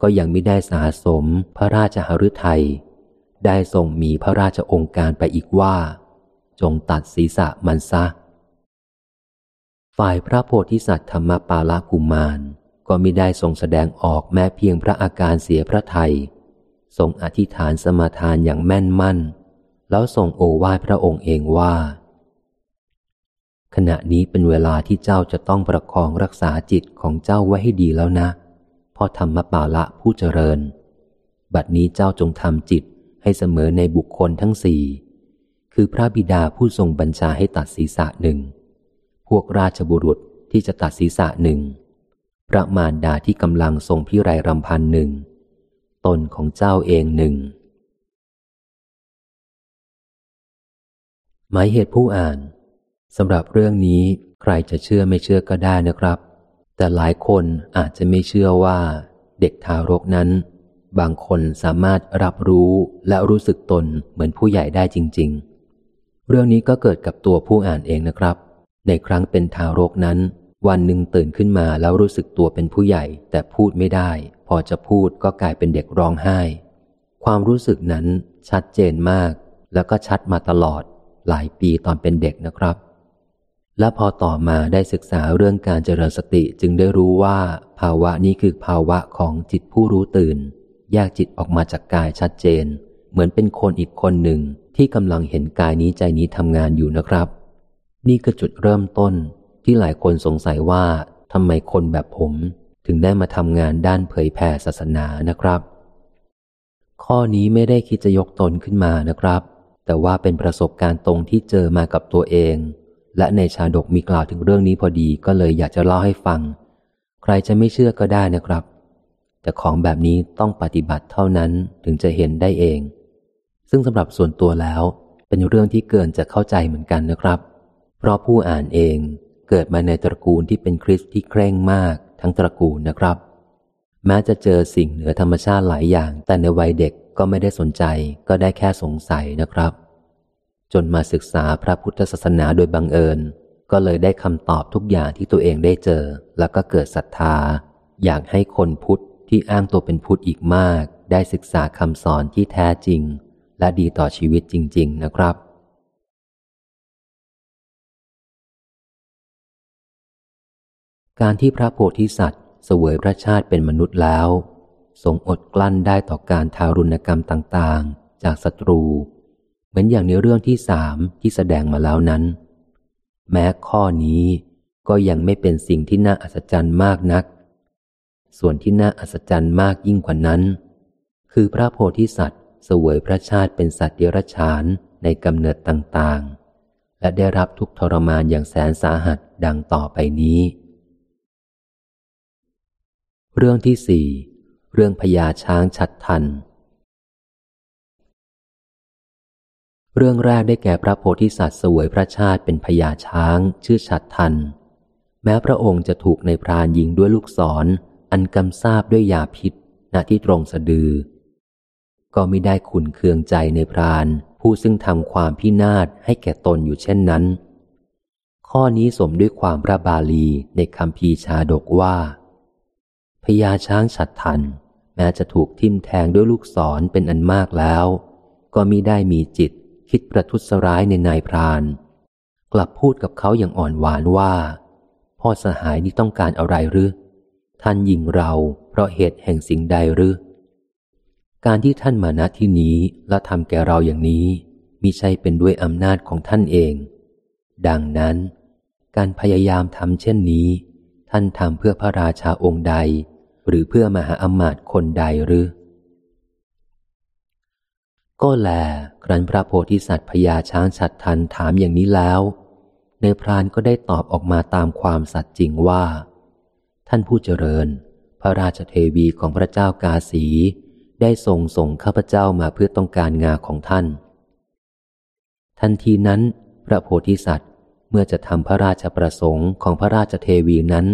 ก็ยังไม่ได้สาสมพระราชหฤทัยได้ทรงมีพระราชองค์การไปอีกว่า จงตัดศีรษะมันซะ ฝ่ายพระโพธิสัตว์ธรรมปาลกุมาร ก็มิได้ทรงแสดงออกแม้เพียงพระอาการเสียพระไทย ทรงอธิษฐานสมาทานอย่างแม่นมั่น แล้วทรงโอวาทพระองค์เองว่า ขณะนี้เป็นเวลาที่เจ้าจะต้องประคองรักษาจิตของเจ้าไว้ให้ดีแล้วนะพ่อธรรมปาละผู้เจริญ บัดนี้เจ้าจงทำจิตให้เสมอในบุคคลทั้งสี่ คือพระบิดาผู้ทรงบัญชาให้ตัดศีรษะหนึ่ง พวกราชบุรุษที่จะตัดศีรษะหนึ่งพระมารดาที่กำลังทรงพิไรรำพันหนึ่งตนของเจ้าเองหนึ่งหมายเหตุผู้อ่านสำหรับเรื่องนี้ใครจะเชื่อไม่เชื่อก็ได้นะครับ แต่หลายคนอาจจะไม่เชื่อว่า เด็กทารกนั้น บางคนสามารถรับรู้และรู้สึกตนเหมือนผู้ใหญ่ได้จริง ๆ เรื่องนี้ก็เกิดกับตัวผู้อ่านเองนะครับ ในครั้งเป็นทารกนั้น วันหนึ่งตื่นขึ้นมาแล้วรู้สึกตัวเป็นผู้ใหญ่ แต่พูดไม่ได้ พอจะพูดก็กลายเป็นเด็กร้องไห้ ความรู้สึกนั้นชัดเจนมาก แล้วก็ชัดมาตลอด หลายปีตอนเป็นเด็กนะครับ และพอต่อมาได้ศึกษาเรื่องการเจริญสติจึงได้รู้ว่า ภาวะนี้คือภาวะของจิตผู้รู้ตื่น แยกจิตออกมาจากกายชัดเจน เหมือนเป็นคนอีกคนหนึ่งที่กำลังเห็นกายนี้ใจนี้ทำงานอยู่นะครับ นี่คือจุดเริ่มต้นที่หลายคนสงสัยว่าทำไมคนแบบผมถึงได้มาทำงานด้านเผยแผ่ศาสนานะครับ ข้อนี้ไม่ได้คิดจะยกตนขึ้นมานะครับ แต่ว่าเป็นประสบการณ์ตรงที่เจอมากับตัวเอง และในชาดกมีกล่าวถึงเรื่องนี้พอดีก็เลยอยากจะเล่าให้ฟัง ใครจะไม่เชื่อก็ได้นะครับ แต่ของแบบนี้ต้องปฏิบัติเท่านั้นถึงจะเห็นได้เอง ซึ่งสำหรับส่วนตัวแล้ว เป็นเรื่องที่เกินจะเข้าใจเหมือนกันนะครับ เพราะผู้อ่านเองเกิดมาในตระกูลที่เป็นคริสต์ที่เคร่งมากทั้งตระกูลนะครับ แม้จะเจอสิ่งเหนือธรรมชาติหลายอย่าง แต่ในวัยเด็กก็ไม่ได้สนใจ ก็ได้แค่สงสัยนะครับ จนมาศึกษาพระพุทธศาสนาโดยบังเอิญ ก็เลยได้คำตอบทุกอย่างที่ตัวเองได้เจอ แล้วก็เกิดศรัทธา อยากให้คนพุทธที่อ้างตัวเป็นพุทธอีกมาก ได้ศึกษาคำสอนที่แท้จริง และดีต่อชีวิตจริง ๆ นะครับ การที่พระโพธิสัตว์เสวยพระชาติเป็นมนุษย์แล้วทรงอดกลั้นได้ต่อการทารุณกรรมต่างๆ จากศัตรู เหมือนอย่างในเรื่องที่สามที่แสดงมาแล้วนั้น แม้ข้อนี้ก็ยังไม่เป็นสิ่งที่น่าอัศจรรย์มากนัก ส่วนที่น่าอัศจรรย์มากยิ่งกว่านั้น คือพระโพธิสัตว์เสวยพระชาติเป็นสัตว์เดรัจฉานในกำเนิดต่างๆ และได้รับทุกทรมานอย่างแสนสาหัสดังต่อไปนี้ เรื่องที่สี่เรื่องพญาช้างชัดทัน เรื่องแรกได้แก่พระโพธิสัตว์สวยพระชาติเป็นพญาช้างชื่อฉัดทัน แม้พระองค์จะถูกในพรานยิงด้วยลูกศรออันกำซาบด้วยยาพิษณที่ตรงสะดือ ก็ไม่ได้ขุนเคืองใจในพรานผู้ซึ่งทำความพินาศให้แก่ตนอยู่เช่นนั้น ข้อนี้สมด้วยความพระบาลีในคำพีชาดกว่า พญาช้างฉัดทัน แม้จะถูกทิ่มแทงด้วยลูกศรเป็นอันมากแล้ว ก็มิได้มีจิตคิดประทุษร้ายในนายพราน กลับพูดกับเขาอย่างอ่อนหวานว่า พ่อสหายนี่ต้องการอะไรหรือท่านยิงเราเพราะเหตุแห่งสิ่งใดหรือการที่ท่านมาณที่นี้และทำแก่เราอย่างนี้มิใช่เป็นด้วยอำนาจของท่านเอง ดังนั้น การพยายามทำเช่นนี้ ท่านทำเพื่อพระราชาองค์ใด หรือเพื่อมหาอมาตย์คนใดหรือ ก็แล ครั้นพระโพธิสัตว์พญาช้างฉัดทันถามอย่างนี้แล้ว ในพรานก็ได้ตอบออกมาตามความสัตย์จริงว่า ท่านผู้เจริญ พระราชเทวีของพระเจ้ากาสี ได้ทรงส่งข้าพเจ้ามาเพื่อต้องการงาของท่าน ทันทีนั้น พระโพธิสัตว์เมื่อจะทำพระราชประสงค์ของพระราชเทวีนั้น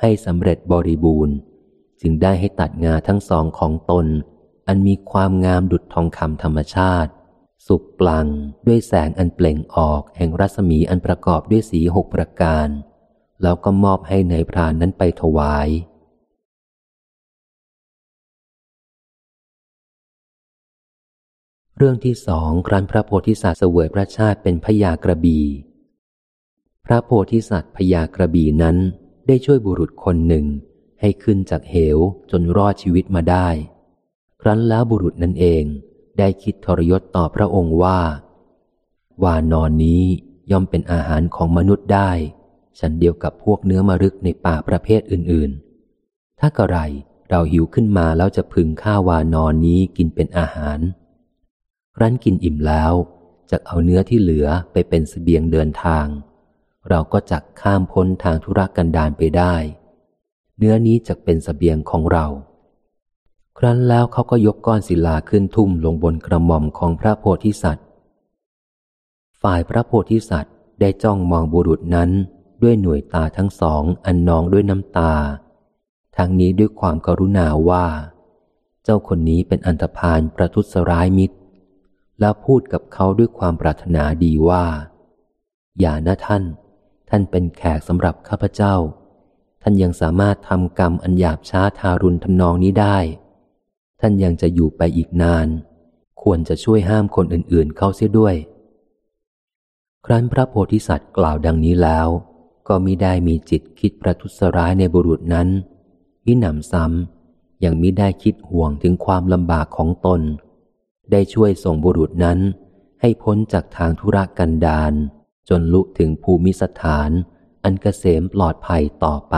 ให้สำเร็จบริบูรณ์ จึงได้ให้ตัดงาทั้งสองของตน อันมีความงามดุจทองคำธรรมชาติ สุกปลังด้วยแสงอันเปล่งออกแห่งรัศมีอันประกอบด้วยสีหกประการ แล้วก็มอบให้ในพรานนั้นไปถวาย เรื่องที่สองครั้นพระโพธิสัตว์เสวยพระชาติเป็นพญากระบีพระโพธิสัตว์พญากระบีนั้นได้ช่วยบุรุษคนหนึ่ง ให้ขึ้นจากเหวจนรอดชีวิตมาได้ ครั้นแล้วบุรุษนั่นเองได้คิดทรยศต่อพระองค์ว่า วานอนนี้ย่อมเป็นอาหารของมนุษย์ได้ ฉันเดียวกับพวกเนื้อมรึกในป่าประเภทอื่นๆ ถ้ากระไรเราหิวขึ้นมาแล้วจะพึงข้าวานอนนี้กินเป็นอาหาร ครั้นกินอิ่มแล้วจะเอาเนื้อที่เหลือไปเป็นสเสบียงเดินทาง เราก็จักข้ามพ้นทางธุรกันดารไปได้ เนื้อนี้จะเป็นสเสบียงของเรา ครั้นแล้วเขาก็ยกก้อนศิลาขึ้นทุ่มลงบนกระหม่อมของพระโพธิสัตว์ ฝ่ายพระโพธิสัตว์ได้จ้องมองบุรุษนั้นด้วยหน่วยตาทั้งสองอันนองด้วยน้ำตา ทั้งนี้ด้วยความกรุณาว่า เจ้าคนนี้เป็นอันธพาลประทุษร้ายมิตร แล้วพูดกับเขาด้วยความปรารถนาดีว่า อย่านะท่าน ท่านเป็นแขกสำหรับข้าพเจ้า ท่านยังสามารถทำกรรมอันหยาบช้าทารุณทำนองนี้ได้ ท่านยังจะอยู่ไปอีกนาน ควรจะช่วยห้ามคนอื่นๆ เข้าเสียด้วย ครั้นพระโพธิสัตว์กล่าวดังนี้แล้ว ก็มิได้มีจิตคิดประทุษร้ายในบุรุษนั้นมิหนำซ้ำยังมิได้คิดห่วงถึงความลำบากของตน ได้ช่วยส่งบุรุษนั้น ให้พ้นจากทางธุรกันดารจนลุถึงภูมิสถาน อันเกษมปลอดภัยต่อไป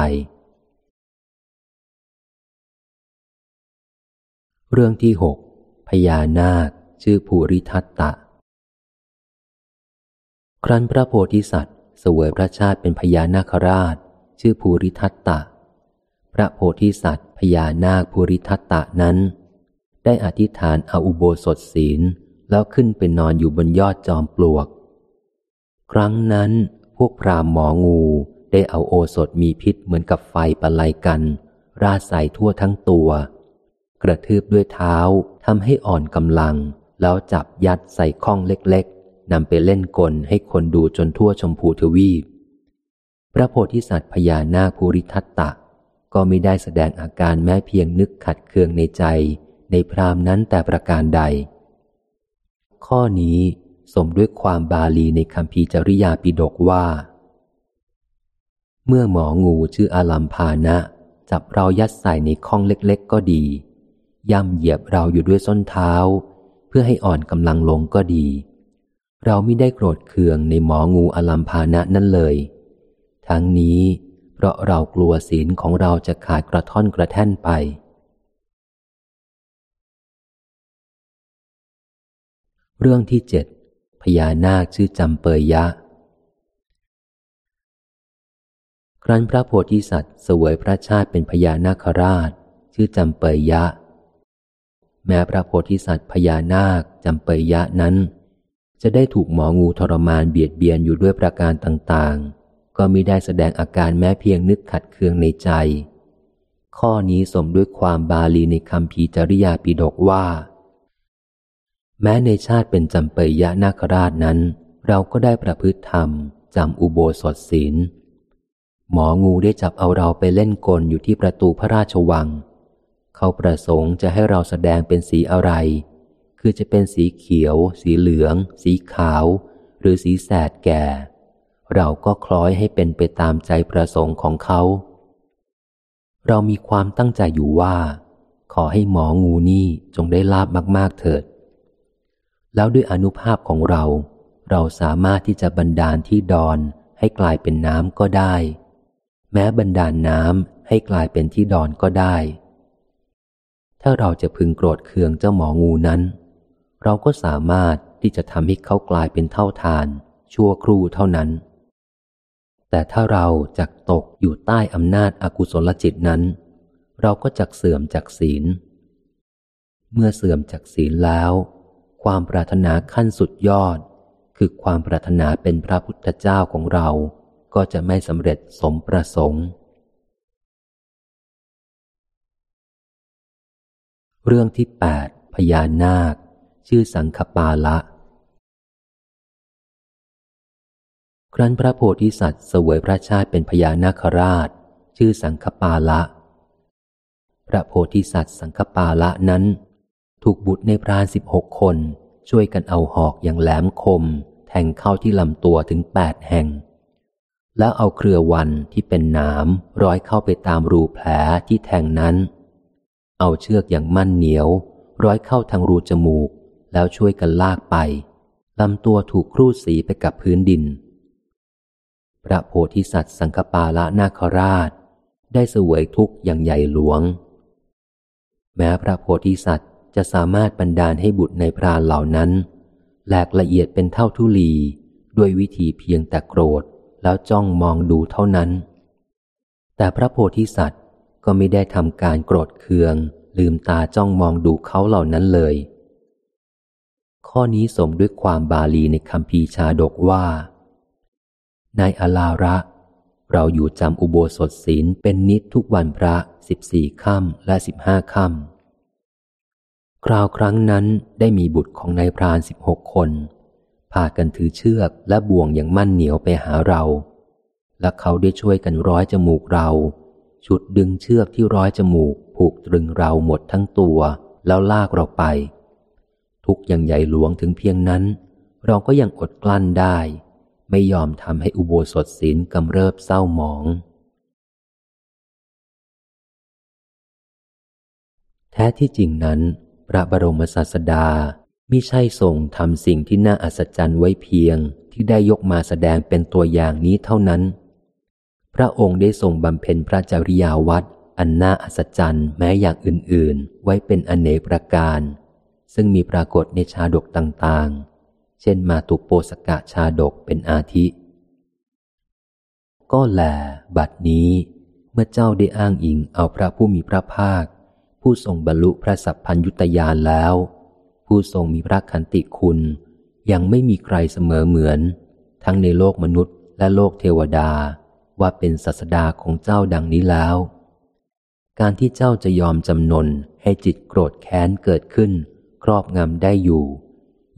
เรื่องที่หกพญานาค ชื่อภูริทัตตะ ครั้นพระโพธิสัตว์เสวยพระชาติเป็นพญานาคราช ชื่อภูริทัตตะ พระโพธิสัตว์พญานาคภูริทัตตะนั้น ได้อธิษฐานเอาอุโบสถศีลแล้วขึ้นไปนอนอยู่บนยอดจอมปลวก ครั้งนั้น วกพรามหมองูได้เอาโอสถมีพิษเหมือนกับไฟประไลกัน ราดใส่ทั่วทั้งตัว กระทืบด้วยเท้าทำให้อ่อนกำลัง แล้วจับยัดใส่ข้องเล็กๆนำไปเล่นกลให้คนดูจนทั่วชมพูทวีป พระโพธิสัตว์พญานาคภูริทัตตะ ก็ไม่ได้แสดงอาการแม้เพียงนึกขัดเคืองในใจ ในพรามนั้นแต่ประการใด ข้อนี้ สมด้วยความบาลีในคำพีจริยาปิฎกว่า เมื่อหมองูชื่ออาลัมพานะ จับเรายัดใส่ในข้องเล็กๆก็ดี ย่ำเหยียบเราอยู่ด้วยส้นเท้า เพื่อให้อ่อนกำลังลงก็ดี เราไม่ได้โกรธเคืองในหมองูอาลัมพานะนั่นเลย ทั้งนี้เพราะเรากลัวศีลของเราจะขาดกระท่อนกระแท่นไปเรื่องที่เจ็ด พญานาคชื่อจำเปยยะ ครั้นพระโพธิสัตว์เสวยพระชาติเป็นพญานาคราช ชื่อจำเปยยะ แม้พระโพธิสัตว์พญานาคจำเปยยะนั้น จะได้ถูกหมองูทรมานเบียดเบียนอยู่ด้วยประการต่างๆ ก็มิได้แสดงอาการแม้เพียงนึกขัดเคืองในใจ ข้อนี้สมด้วยความบาลีในคำพีจริยาปิฎกว่า แม้ในชาติเป็นจำเปยยะนาคราชนั้น เราก็ได้ประพฤติธรรมจำอุโบสถศีล หมองูได้จับเอาเราไปเล่นกลอยู่ที่ประตูพระราชวัง เขาประสงค์จะให้เราแสดงเป็นสีอะไร คือจะเป็นสีเขียว สีเหลือง สีขาว หรือสีแสดแก่ เราก็คล้อยให้เป็นไปตามใจประสงค์ของเขา เรามีความตั้งใจอยู่ว่า ขอให้หมองูนี่จงได้ลาบมาก ๆเถิด แล้วด้วยอนุภาพของเรา เราสามารถที่จะบันดาลที่ดอนให้กลายเป็นน้ำก็ได้ แม้บันดาลน้ำให้กลายเป็นที่ดอนก็ได้ ถ้าเราจะพึงโกรธเคืองเจ้าหมองูนั้น เราก็สามารถที่จะทำให้เขากลายเป็นเท่าทาน ชั่วครู่เท่านั้น แต่ถ้าเราจักตกอยู่ใต้อำนาจอากุศลจิตนั้น เราก็จักเสื่อมจากศีล เมื่อเสื่อมจากศีลแล้ว ความปรารถนาขั้นสุดยอด คือความปรารถนาเป็นพระพุทธเจ้าของเรา ก็จะไม่สำเร็จสมประสงค์ เรื่องที่แปดพญานาค ชื่อสังคปาละ ครั้นพระโพธิสัตว์เสวยพระชาติเป็นพญานาคราช ชื่อสังคปาละ พระโพธิสัตว์สังคปาละนั้น ถูกบุตรในพรานสิบหกคน ช่วยกันเอาหอกอย่างแหลมคม แทงเข้าที่ลำตัวถึงแปดแห่ง แล้วเอาเครือวันที่เป็นหนามร้อยเข้าไปตามรูแผลที่แทงนั้น เอาเชือกอย่างมั่นเหนียว ร้อยเข้าทางรูจมูก แล้วช่วยกันลากไปลำตัวถูกครูดสีไปกับพื้นดิน พระโพธิสัตว์สังคปาละนาคราช ได้เสวยทุกข์อย่างใหญ่หลวง แม้พระโพธิสัตว์ จะสามารถบันดาลให้บุตรในพรานเหล่านั้นแหลกละเอียดเป็นเท่าทุลี ด้วยวิธีเพียงแต่โกรธแล้วจ้องมองดูเท่านั้น แต่พระโพธิสัตว์ก็ไม่ได้ทำการโกรธเคือง ลืมตาจ้องมองดูเขาเหล่านั้นเลย ข้อนี้สมด้วยความบาลีในคำพีชาดกว่า นายอลาระ เราอยู่จำอุโบสถศีลเป็นนิดทุกวันพระสิบสี่ค่ำและสิบห้าค่ำ คราวครั้งนั้นได้มีบุตรของนายพรานสิบหกคน พากันถือเชือกและบ่วงอย่างมั่นเหนียวไปหาเรา และเขาได้ช่วยกันร้อยจมูกเราฉุดดึงเชือกที่ร้อยจมูกผูกตรึงเราหมดทั้งตัวแล้วลากเราไป ทุกอย่างใหญ่หลวงถึงเพียงนั้น เราก็ยังอดกลั้นได้ ไม่ยอมทำให้อุโบสถศีลกำเริบเศร้าหมอง แท้ที่จริงนั้น ระบรมศาสดามิใช่ทรงทำสิ่งที่น่าอัศจรรย์ไว้เพียงที่ได้ยกมาแสดงเป็นตัวอย่างนี้เท่านั้น พระองค์ได้ทรงบำเพ็ญพระจริยาวัดอันน่าอัศจรรย์แม้อย่างอื่น ๆ ไว้เป็นอเนกประการ ซึ่งมีปรากฏในชาดกต่างๆ เช่นมาตุโปสกะชาดกเป็นอาทิ ก็แล บัดนี้เมื่อเจ้าได้อ้างอิงเอาพระผู้มีพระภาค ผู้ทรงบรรลุพระสัพพัญยุตยานแล้ว ผู้ทรงมีพระคันติคุณ ยังไม่มีใครเสมอเหมือน ทั้งในโลกมนุษย์และโลกเทวดาว่าเป็นศาสดาของเจ้าดังนี้แล้ว การที่เจ้าจะยอมจำนนให้จิตโกรธแค้นเกิดขึ้น ครอบงำได้อยู่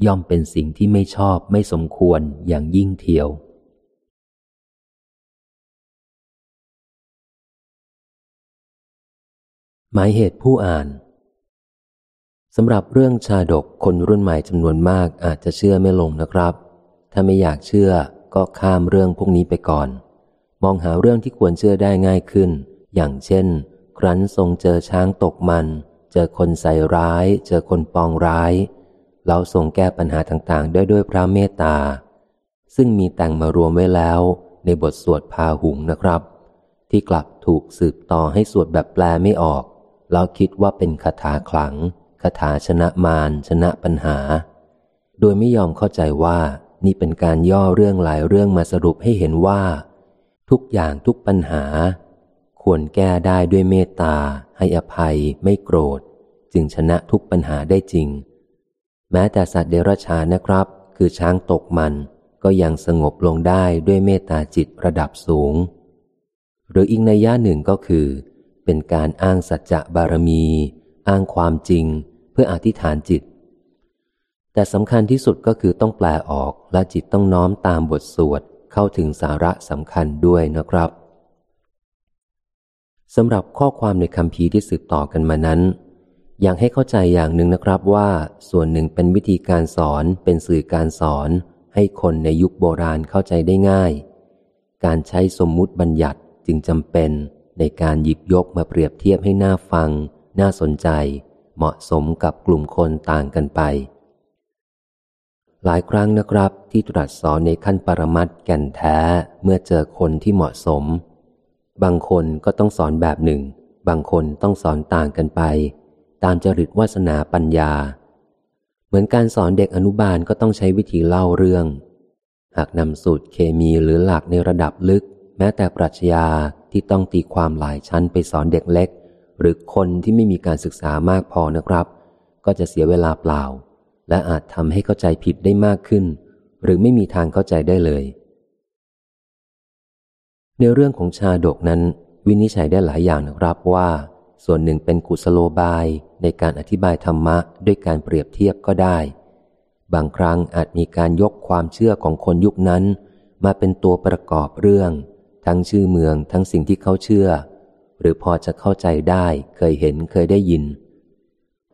ย่อมเป็นสิ่งที่ไม่ชอบไม่สมควรอย่างยิ่งเทียว หมายเหตุผู้อ่านสำหรับเรื่องชาดกคนรุ่นใหม่จำนวนมากอาจจะเชื่อไม่ลงนะครับ ถ้าไม่อยากเชื่อก็ข้ามเรื่องพวกนี้ไปก่อน มองหาเรื่องที่ควรเชื่อได้ง่ายขึ้น อย่างเช่น ครั้นทรงเจอช้างตกมัน เจอคนใส่ร้าย เจอคนปองร้าย เราทรงแก้ปัญหาต่างๆ ด้วยด้วยพระเมตตา ซึ่งมีแต่งมารวมไว้แล้วในบทสวดพาหุงนะครับ ที่กลับถูกสืบต่อให้สวดแบบแปลไม่ออก แล้วคิดว่าเป็นคาถาขลังคาถาชนะมารชนะปัญหา โดยไม่ยอมเข้าใจว่านี่เป็นการย่อเรื่องหลายเรื่องมาสรุปให้เห็นว่า ทุกอย่างทุกปัญหา ควรแก้ได้ด้วยเมตตา ให้อภัยไม่โกรธ จึงชนะทุกปัญหาได้จริง แม้แต่สัตว์เดรัจฉานนะครับ คือช้างตกมัน ก็ยังสงบลงได้ด้วยเมตตาจิตระดับสูง หรืออีกในย่าหนึ่งก็คือ เป็นการอ้างสัจจะบารมี อ้างความจริง เพื่ออธิษฐานจิต แต่สำคัญที่สุดก็คือต้องแปลออกและจิตต้องน้อมตามบทสวดเข้าถึงสาระสำคัญด้วยนะครับสำหรับข้อความในคำพีที่สืบต่อกันมานั้น อยากให้เข้าใจอย่างหนึ่งนะครับว่าส่วนหนึ่งเป็นวิธีการสอนเป็นสื่อการสอน ให้คนในยุคโบราณเข้าใจได้ง่าย การใช้สมมุติบัญญัติจึงจำเป็น ในการหยิบยกมาเปรียบเทียบให้น่าฟัง น่าสนใจ เหมาะสมกับกลุ่มคนต่างกันไป หลายครั้งนะครับที่ตรัสสอนในขั้นปรมัตแก่นแท้เมื่อเจอคนที่เหมาะสม บางคนก็ต้องสอนแบบหนึ่ง บางคนต้องสอนต่างกันไป ตามจริตวาสนาปัญญา เหมือนการสอนเด็กอนุบาลก็ต้องใช้วิธีเล่าเรื่อง หากนำสูตรเคมีหรือหลักในระดับลึก แม้แต่ปรัชญา ที่ต้องตีความหลายชั้นไปสอนเด็กเล็ก หรือคนที่ไม่มีการศึกษามากพอนะครับ ก็จะเสียเวลาเปล่า และอาจทำให้เข้าใจผิดได้มากขึ้น หรือไม่มีทางเข้าใจได้เลย ในเรื่องของชาดกนั้น วินิจฉัยได้หลายอย่างนะครับว่า ส่วนหนึ่งเป็นกุศโลบายในการอธิบายธรรมะด้วยการเปรียบเทียบก็ได้ บางครั้งอาจมีการยกความเชื่อของคนยุคนั้น มาเป็นตัวประกอบเรื่อง ทั้งชื่อเมืองทั้งสิ่งที่เขาเชื่อ หรือพอจะเข้าใจได้เคยเห็นเคยได้ยิน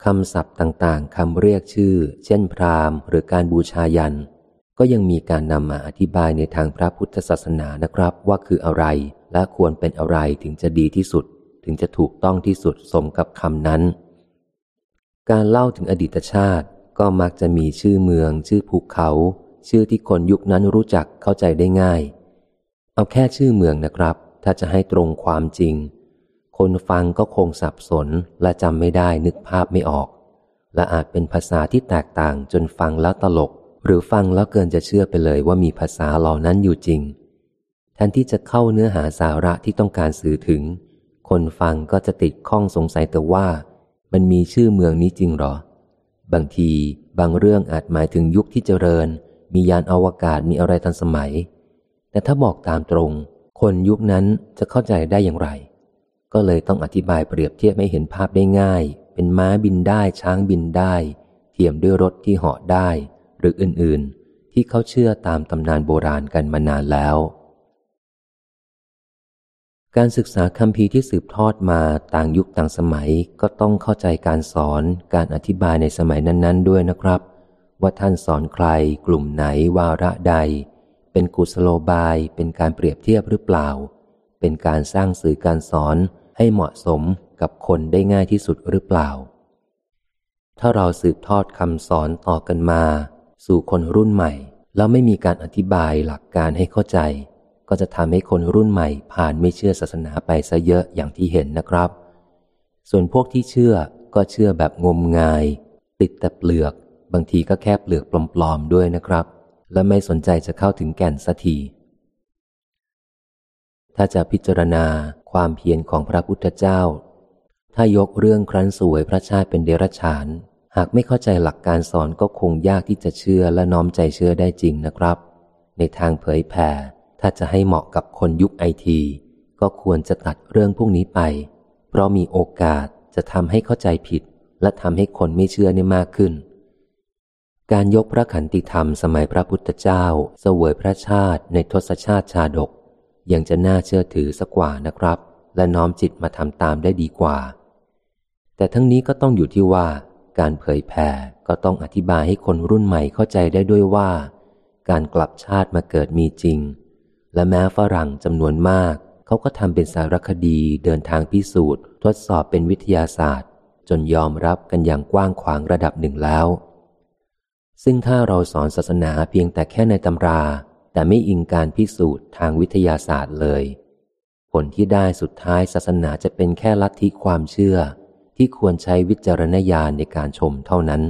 คำศัพท์ต่างๆคำเรียกชื่อ เช่นพราหมณ์ หรือการบูชายัน ก็ยังมีการนำมาอธิบายในทางพระพุทธศาสนานะครับว่าคืออะไรและควรเป็นอะไรถึงจะดีที่สุด ถึงจะถูกต้องที่สุดสมกับคำนั้น การเล่าถึงอดีตชาติก็มักจะมีชื่อเมือง ชื่อภูเขา ชื่อที่คนยุคนั้นรู้จักเข้าใจได้ง่าย เอาแค่ชื่อเมืองนะครับ ถ้าจะให้ตรงความจริง คนฟังก็คงสับสนและจำไม่ได้นึกภาพไม่ออก และอาจเป็นภาษาที่แตกต่างจนฟังแล้วตลก หรือฟังแล้วเกินจะเชื่อไปเลยว่ามีภาษาเหล่านั้นอยู่จริงแทนที่จะเข้าเนื้อหาสาระที่ต้องการสื่อถึง คนฟังก็จะติดข้องสงสัยแต่ว่า มันมีชื่อเมืองนี้จริงหรอ บางทีบางเรื่องอาจหมายถึงยุคที่เจริญ มียานอวกาศมีอะไรทันสมัย แต่ถ้าบอกตามตรง คนยุคนั้นจะเข้าใจได้อย่างไร ก็เลยต้องอธิบายเปรียบเทียบให้เห็นภาพได้ง่าย เป็นม้าบินได้ช้างบินได้ เทียมด้วยรถที่เหาะได้ หรืออื่นๆ ที่เขาเชื่อตามตำนานโบราณกันมานานแล้ว การศึกษาคำพีที่สืบทอดมาต่างยุคต่างสมัยก็ต้องเข้าใจการสอนการอธิบายในสมัยนั้น ๆ ด้วยนะครับ ว่าท่านสอนใคร กลุ่มไหนวาระใด เป็นกุศโลบาย เป็นการเปรียบเทียบหรือเปล่า เป็นการสร้างสื่อการสอนให้เหมาะสมกับคนได้ง่ายที่สุดหรือเปล่า ถ้าเราสืบทอดคำสอนต่อกันมา สู่คนรุ่นใหม่ แล้วไม่มีการอธิบายหลักการให้เข้าใจ ก็จะทำให้คนรุ่นใหม่ ผ่านไม่เชื่อศาสนาไปซะเยอะอย่างที่เห็นนะครับ ส่วนพวกที่เชื่อก็เชื่อแบบงมงาย ติดแต่เปลือก บางทีก็แค่เปลือกปลอมๆด้วยนะครับ และไม่สนใจจะเข้าถึงแก่นสักทีถ้าจะพิจารณาความเพียรของพระพุทธเจ้า ถ้ายกเรื่องครั้นสวยพระชาติเป็นเดรัจฉาน หากไม่เข้าใจหลักการสอนก็คงยากที่จะเชื่อและน้อมใจเชื่อได้จริงนะครับ ในทางเผยแผ่ ถ้าจะให้เหมาะกับคนยุคไอที ก็ควรจะตัดเรื่องพวกนี้ไป เพราะมีโอกาสจะทำให้เข้าใจผิด และทำให้คนไม่เชื่อนี่มากขึ้น การยกพระขันติธรรมสมัยพระพุทธเจ้าเสวยพระชาติในทศชาติชาดก ยังจะน่าเชื่อถือสักกว่านะครับ และน้อมจิตมาทำตามได้ดีกว่า แต่ทั้งนี้ก็ต้องอยู่ที่ว่า การเผยแผ่ก็ต้องอธิบายให้คนรุ่นใหม่เข้าใจได้ด้วยว่า การกลับชาติมาเกิดมีจริง และแม้ฝรั่งจำนวนมาก เขาก็ทำเป็นสารคดีเดินทางพิสูจน์ ทดสอบเป็นวิทยาศาสตร์ จนยอมรับกันอย่างกว้างขวางระดับหนึ่งแล้ว ซึ่งถ้าเราสอนศาสนาเพียงแต่แค่ในตำรา แต่ไม่อิงการพิสูจน์ทางวิทยาศาสตร์เลย ผลที่ได้สุดท้ายศาสนาจะเป็นแค่ลัทธิความเชื่อ ที่ควรใช้วิจารณญาณในการชมเท่านั้น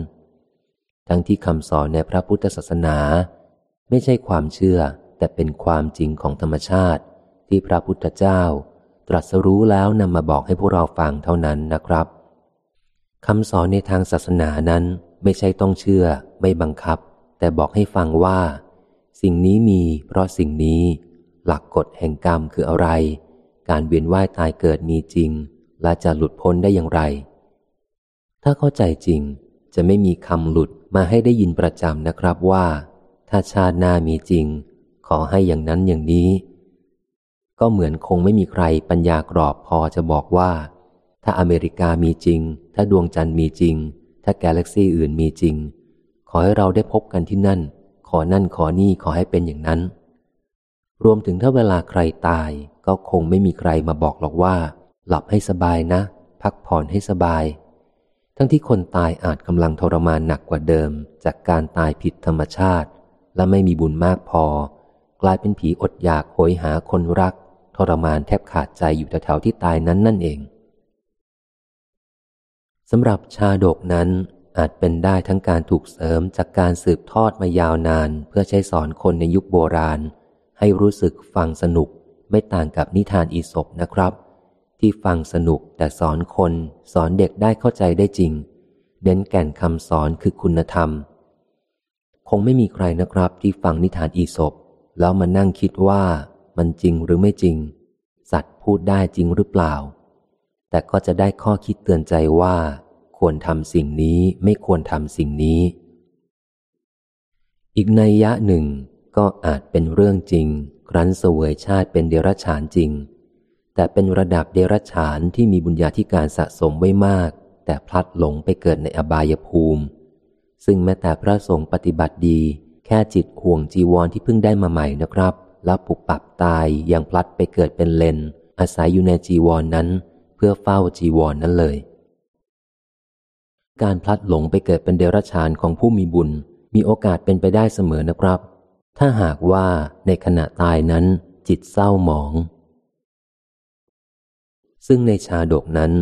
ทั้งที่คำสอนในพระพุทธศาสนา ไม่ใช่ความเชื่อ แต่เป็นความจริงของธรรมชาติ ที่พระพุทธเจ้า ตรัสรู้แล้วนำมาบอกให้พวกเราฟังเท่านั้นนะครับคำสอนในทางศาสนานั้น ไม่ใช่ต้องเชื่อ ไม่บังคับ แต่บอกให้ฟังว่า สิ่งนี้มีเพราะสิ่งนี้ หลักกฎแห่งกรรมคืออะไร การเวียนว่ายตายเกิดมีจริง และจะหลุดพ้นได้อย่างไร ถ้าเข้าใจจริง จะไม่มีคำหลุดมาให้ได้ยินประจำนะครับว่า ถ้าชาติหน้ามีจริง ขอให้อย่างนั้นอย่างนี้ ก็เหมือนคงไม่มีใครปัญญากรอบพอจะบอกว่า ถ้าอเมริกามีจริง ถ้าดวงจันทร์มีจริง ถ้ากาแล็กซี่อื่นมีจริง ขอให้เราได้พบกันที่นั่น ขอนั่นขอนี่ขอให้เป็นอย่างนั้น รวมถึงถ้าเวลาใครตายก็คงไม่มีใครมาบอกหรอกว่า หลับให้สบายนะ พักผ่อนให้สบาย ทั้งที่คนตายอาจกำลังทรมานหนักกว่าเดิม จากการตายผิดธรรมชาติ และไม่มีบุญมากพอ กลายเป็นผีอดอยากโหยหาคนรัก ทรมานแทบขาดใจอยู่แถวๆที่ตายนั้นนั่นเอง สำหรับชาดกนั้นอาจเป็นได้ทั้งการถูกเสริมจากการสืบทอดมายาวนาน เพื่อใช้สอนคนในยุคโบราณ ให้รู้สึกฟังสนุกไม่ต่างกับนิทานอีศบนะครับ ที่ฟังสนุกแต่สอนคนสอนเด็กได้เข้าใจได้จริง เน้นแก่นคำสอนคือคุณธรรม คงไม่มีใครนะครับที่ฟังนิทานอีศบแล้วมานั่งคิดว่ามันจริงหรือไม่จริง สัตว์พูดได้จริงหรือเปล่า แต่ก็จะได้ข้อคิดเตือนใจว่า ควรทำสิ่งนี้ไม่ควรทำสิ่งนี้ อีกในยะหนึ่งก็อาจเป็นเรื่องจริง ครั้นเสวยชาติเป็นเดรัจฉานจริง แต่เป็นระดับเดรัจฉานที่มีบุญญาธิการสะสมไว้มาก แต่พลัดหลงไปเกิดในอบายภูมิ ซึ่งแม้แต่พระสงฆ์ปฏิบัติดี แค่จิตห่วงจีวรที่เพิ่งได้มาใหม่นะครับ แล้วปุกปับตายยังพลัดไปเกิดเป็นเลนอาศัยอยู่ในจีวรนนั้น พื่อเฝ้าจีวรนนั้นเลย การพลัดหลงไปเกิดเป็นเดรัจฉานของผู้มีบุญ มีโอกาสเป็นไปได้เสมอนะครับ ถ้าหากว่าในขณะตายนั้นจิตเศร้าหมอง ซึ่งในชาดกนั้น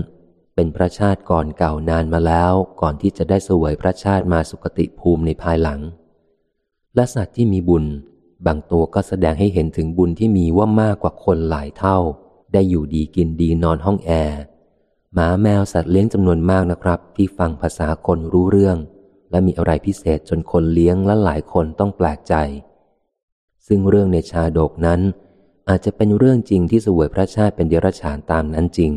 เป็นพระชาติก่อนเก่านานมาแล้ว ก่อนที่จะได้สวยพระชาติมาสุคติภูมิในภายหลัง และสัตว์ที่มีบุญบางตัวก็แสดงให้เห็นถึงบุญที่มีว่ามากกว่าคนหลายเท่า ได้อยู่ดีกินดีนอนห้องแอร์หมาแมวสัตว์เลี้ยงจำนวนมากนะครับ ที่ฟังภาษาคนรู้เรื่อง และมีอะไรพิเศษจนคนเลี้ยงและหลายคนต้องแปลกใจ ซึ่งเรื่องในชาดกนั้น อาจจะเป็นเรื่องจริงที่สวยพระชาติเป็นเดรัจฉานตามนั้นจริง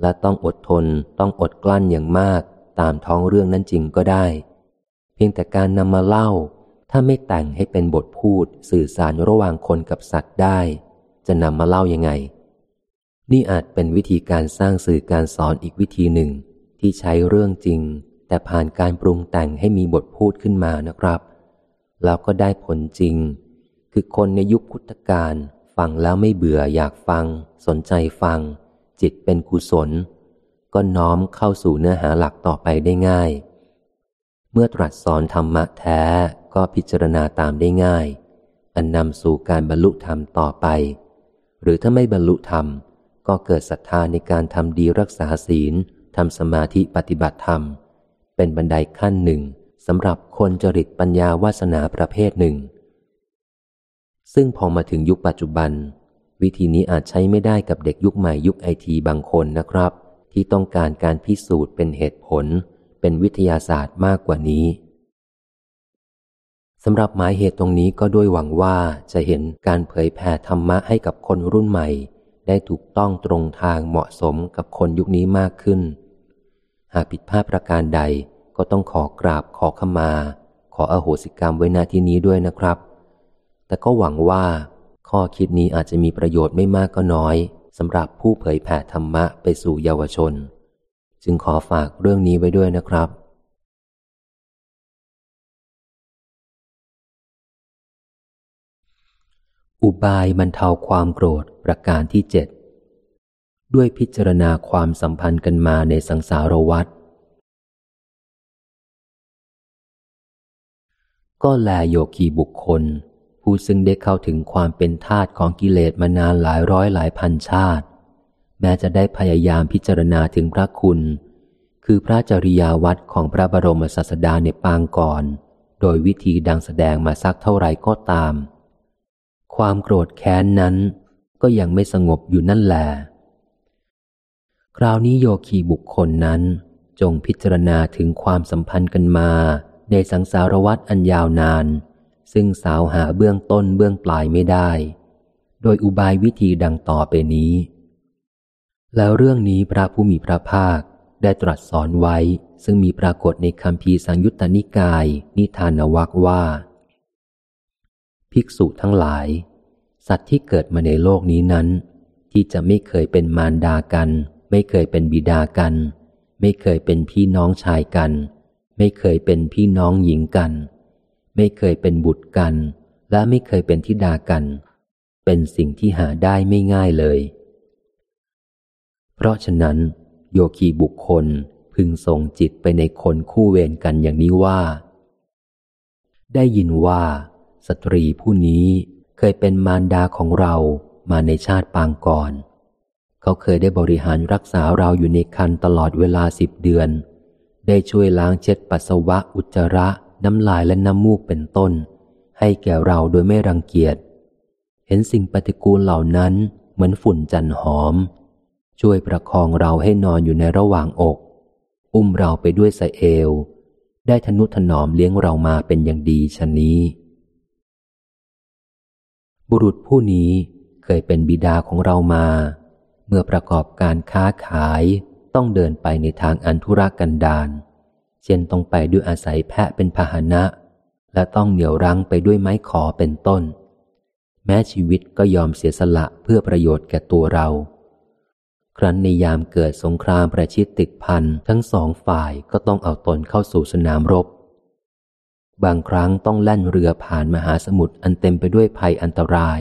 และต้องอดทนต้องอดกลั้นอย่างมากตามท้องเรื่องนั้นจริงก็ได้ เพียงแต่การนำมาเล่า ถ้าไม่แต่งให้เป็นบทพูดสื่อสารระหว่างคนกับสัตว์ได้ จะนำมาเล่ายังไง นี่อาจเป็นวิธีการสร้างสื่อการสอนอีกวิธีหนึ่ง ที่ใช้เรื่องจริง แต่ผ่านการปรุงแต่งให้มีบทพูดขึ้นมานะครับ แล้วก็ได้ผลจริง คือคนในยุคพุทธกาลฟังแล้วไม่เบื่ออยากฟัง สนใจฟัง จิตเป็นกุศล ก็น้อมเข้าสู่เนื้อหาหลักต่อไปได้ง่าย เมื่อตรัสสอนธรรมะแท้ก็พิจารณาตามได้ง่าย อันนำสู่การบรรลุธรรมต่อไป หรือถ้าไม่บรรลุธรรม ก็เกิดศรัทธาในการทำดีรักษาศีลทำสมาธิปฏิบัติธรรม เป็นบันไดขั้นหนึ่งสำหรับคนจริตปัญญาวาสนาประเภทหนึ่ง ซึ่งพอมาถึงยุคปัจจุบัน วิธีนี้อาจใช้ไม่ได้กับเด็กยุคใหม่ยุคไอทีบางคนนะครับ ที่ต้องการการพิสูจน์เป็นเหตุผล เป็นวิทยาศาสตร์มากกว่านี้สำหรับหมายเหตุตรงนี้ก็ด้วยหวังว่าจะเห็นการเผยแผ่ธรรมะให้กับคนรุ่นใหม่ ได้ถูกต้องตรงทางเหมาะสมกับคนยุคนี้มากขึ้น หากผิดพลาดประการใดก็ต้องขอกราบขอขมา ขออโหสิกรรมไว้ณที่นี้ด้วยนะครับ แต่ก็หวังว่า ข้อคิดนี้อาจจะมีประโยชน์ไม่มากก็น้อยสำหรับผู้เผยแผ่ธรรมะไปสู่เยาวชน จึงขอฝากเรื่องนี้ไว้ด้วยนะครับ อุบายบรรเทาความโกรธประการที่เจ็ดด้วยพิจารณาความสัมพันธ์กันมาในสังสารวัฏก็แลโยคีบุคคล ผู้ซึ่งได้เข้าถึงความเป็นทาตของกิเลสมานานหลายร้อยหลายพันชาติ แม้จะได้พยายามพิจารณาถึงพระคุณ คือพระจริยาวัดของพระบรมศาสดาในปางก่อน โดยวิธีดังแสดงมาสักเท่าไรก็ตาม ความโกรธแค้นนั้น ก็ยังไม่สงบอยู่นั่นแหละคราวนี้โยคีบุคคลนั้น จงพิจารณาถึงความสัมพันธ์กันมา ในสังสารวัฏอันยาวนาน ซึ่งสาวหาเบื้องต้นเบื้องปลายไม่ได้ โดยอุบายวิธีดังต่อไปนี้ แล้วเรื่องนี้พระผู้มีพระภาคได้ตรัสสอนไว้ ซึ่งมีปรากฏในคำพีสังยุตตนิกาย นิทานวักว่า ภิกษุทั้งหลาย สัตว์ที่เกิดมาในโลกนี้นั้น ที่จะไม่เคยเป็นมารดากัน ไม่เคยเป็นบิดากัน ไม่เคยเป็นพี่น้องชายกัน ไม่เคยเป็นพี่น้องหญิงกัน ไม่เคยเป็นบุตรกัน และไม่เคยเป็นทิดากัน เป็นสิ่งที่หาได้ไม่ง่ายเลย เพราะฉะนั้น โยคีบุคคลพึงส่งจิตไปในคนคู่เวรกันอย่างนี้ว่า ได้ยินว่า สตรีผู้นี้ เคยเป็นมารดาของเรามาในชาติปางก่อน เขาเคยได้บริหารรักษาเราอยู่ในคันตลอดเวลาสิบเดือน ได้ช่วยล้างเช็ดปัสสาวะอุจจาระ น้ำลายและน้ำมูกเป็นต้น ให้แก่เราโดยไม่รังเกียจ เห็นสิ่งปฏิกูลเหล่านั้นเหมือนฝุ่นจันหอม ช่วยประคองเราให้นอนอยู่ในระหว่างอก อุ้มเราไปด้วยสะเอว ได้ทนุถนอมเลี้ยงเรามาเป็นอย่างดีชนนี้ บุรุษผู้นี้เคยเป็นบิดาของเรามา เมื่อประกอบการค้าขายต้องเดินไปในทางอันธุรกันดารเช่นต้องไปด้วยอาศัยแพะเป็นพาหนะ และต้องเหนี่ยวรั้งไปด้วยไม้ขอเป็นต้น แม้ชีวิตก็ยอมเสียสละเพื่อประโยชน์แก่ตัวเรา ครั้นในยามเกิดสงครามประชิดติดพันทั้งสองฝ่ายก็ต้องเอาตนเข้าสู่สนามรบ บางครั้งต้องแล่นเรือผ่านมหาสมุทรอันเต็มไปด้วยภัยอันตราย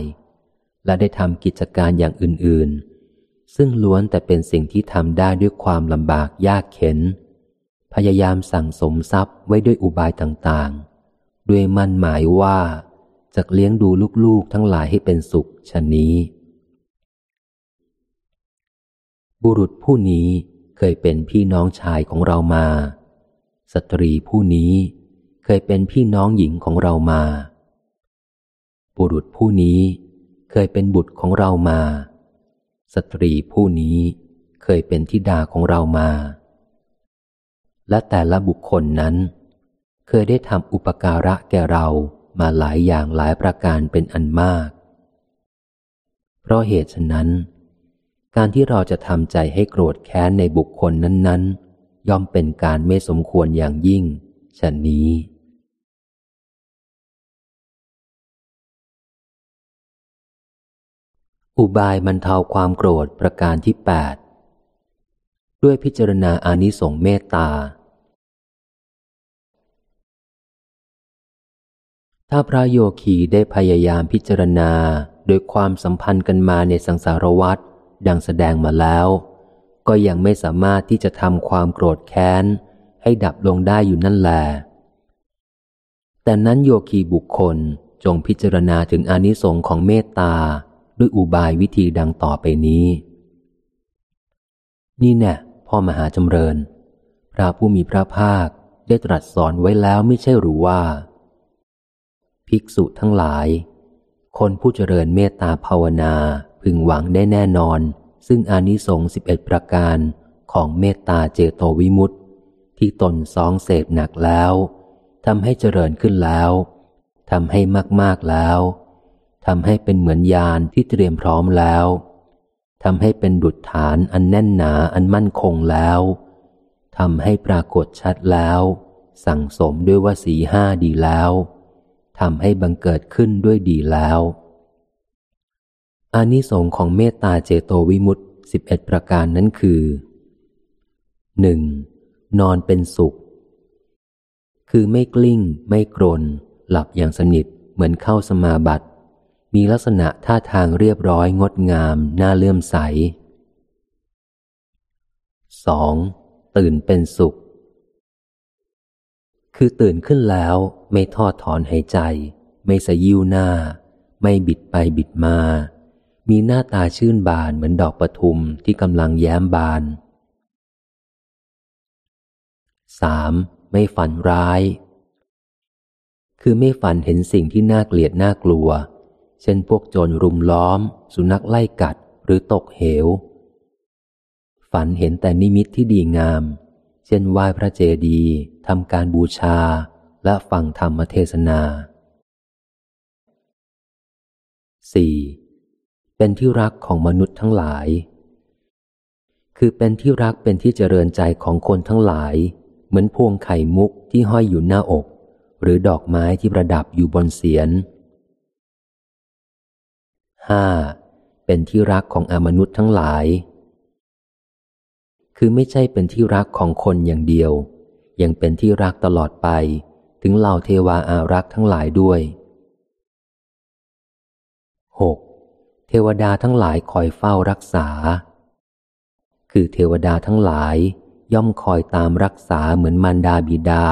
และได้ทำกิจการอย่างอื่น ๆ ซึ่งล้วนแต่เป็นสิ่งที่ทำได้ด้วยความลำบากยากเข็น พยายามสั่งสมทรัพย์ไว้ด้วยอุบายต่างๆ ด้วยมั่นหมายว่าจะเลี้ยงดูลูกๆทั้งหลายให้เป็นสุขชนนี้ บุรุษผู้นี้เคยเป็นพี่น้องชายของเรามา สตรีผู้นี้ เคยเป็นพี่น้องหญิงของเรามา บุรุษผู้นี้เคยเป็นบุตรของเรามา สตรีผู้นี้เคยเป็นทิดาของเรามา และแต่ละบุคคลนั้น เคยได้ทำอุปการะแก่เรามาหลายอย่างหลายประการเป็นอันมาก เพราะเหตุฉะนั้น การที่เราจะทำใจให้โกรธแค้นในบุคคลนั้น ๆ ย่อมเป็นการไม่สมควรอย่างยิ่งฉะนี้ อุบายบรรเทาความโกรธประการที่แปดด้วยพิจารณาอานิสงส์เมตตา ถ้าพระโยคีได้พยายามพิจารณาโดยความสัมพันธ์กันมาในสังสารวัฏดังแสดงมาแล้ว ก็ยังไม่สามารถที่จะทำความโกรธแค้น ให้ดับลงได้อยู่นั่นแหละแต่นั้นโยคีบุคคลจงพิจารณาถึงอนิสงค์ของเมตตา ด้วยอุบายวิธีดังต่อไปนี้ นี่แน่พ่อมหาจำเริญ พระผู้มีพระภาคได้ตรัสสอนไว้แล้วไม่ใช่หรือว่า ภิกษุทั้งหลาย คนผู้เจริญเมตตาภาวนาพึงหวังได้แน่นอน ซึ่งอานิสงส์สิบเอ็ดประการของเมตตาเจโตวิมุตติ ที่ตนสองเสพหนักแล้วทำให้เจริญขึ้นแล้วทำให้มาก ๆ แล้ว ทำให้เป็นเหมือนยานที่เตรียมพร้อมแล้วทำให้เป็นดุจฐานอันแน่นหนาอันมั่นคงแล้วทำให้ปรากฏชัดแล้ว สั่งสมด้วยว่าสีห้าดีแล้วทำให้บังเกิดขึ้นด้วยดีแล้วอานิสงส์ของเมตตาเจโตวิมุตติสิบเอ็ดประการนั้นคือหนึ่งนอนเป็นสุข คือไม่กลิ้ง ไม่กรน หลับอย่างสนิทเหมือนเข้าสมาบัติ มีลักษณะท่าทางเรียบร้อยงดงาม น่าเลื่อมใส 2. ตื่นเป็นสุข คือตื่นขึ้นแล้วไม่ทอดถอนหายใจ ไม่สยิวหน้า ไม่บิดไปบิดมา มีหน้าตาชื่นบานเหมือนดอกปทุมที่กำลังแย้มบาน 3. ไม่ฝันร้าย คือไม่ฝันเห็นสิ่งที่น่าเกลียดน่ากลัว เช่นพวกโจรรุมล้อม สุนัขไล่กัดหรือตกเหว ฝันเห็นแต่นิมิตที่ดีงาม เช่นไหว้พระเจดีย์ทำการบูชาและฟังธรรมเทศนา 4. เป็นที่รักของมนุษย์ทั้งหลาย คือเป็นที่รักเป็นที่เจริญใจของคนทั้งหลาย เหมือนพวงไข่มุกที่ห้อยอยู่หน้าอก หรือดอกไม้ที่ประดับอยู่บนเสียน ห้าเป็นที่รักของอมนุษย์ทั้งหลาย คือไม่ใช่เป็นที่รักของคนอย่างเดียว ยังเป็นที่รักตลอดไป ถึงเหล่าเทวาอารักษ์ทั้งหลายด้วย 6. เทวดาทั้งหลายคอยเฝ้ารักษา คือเทวดาทั้งหลายย่อมคอยตามรักษาเหมือนมารดาบิดา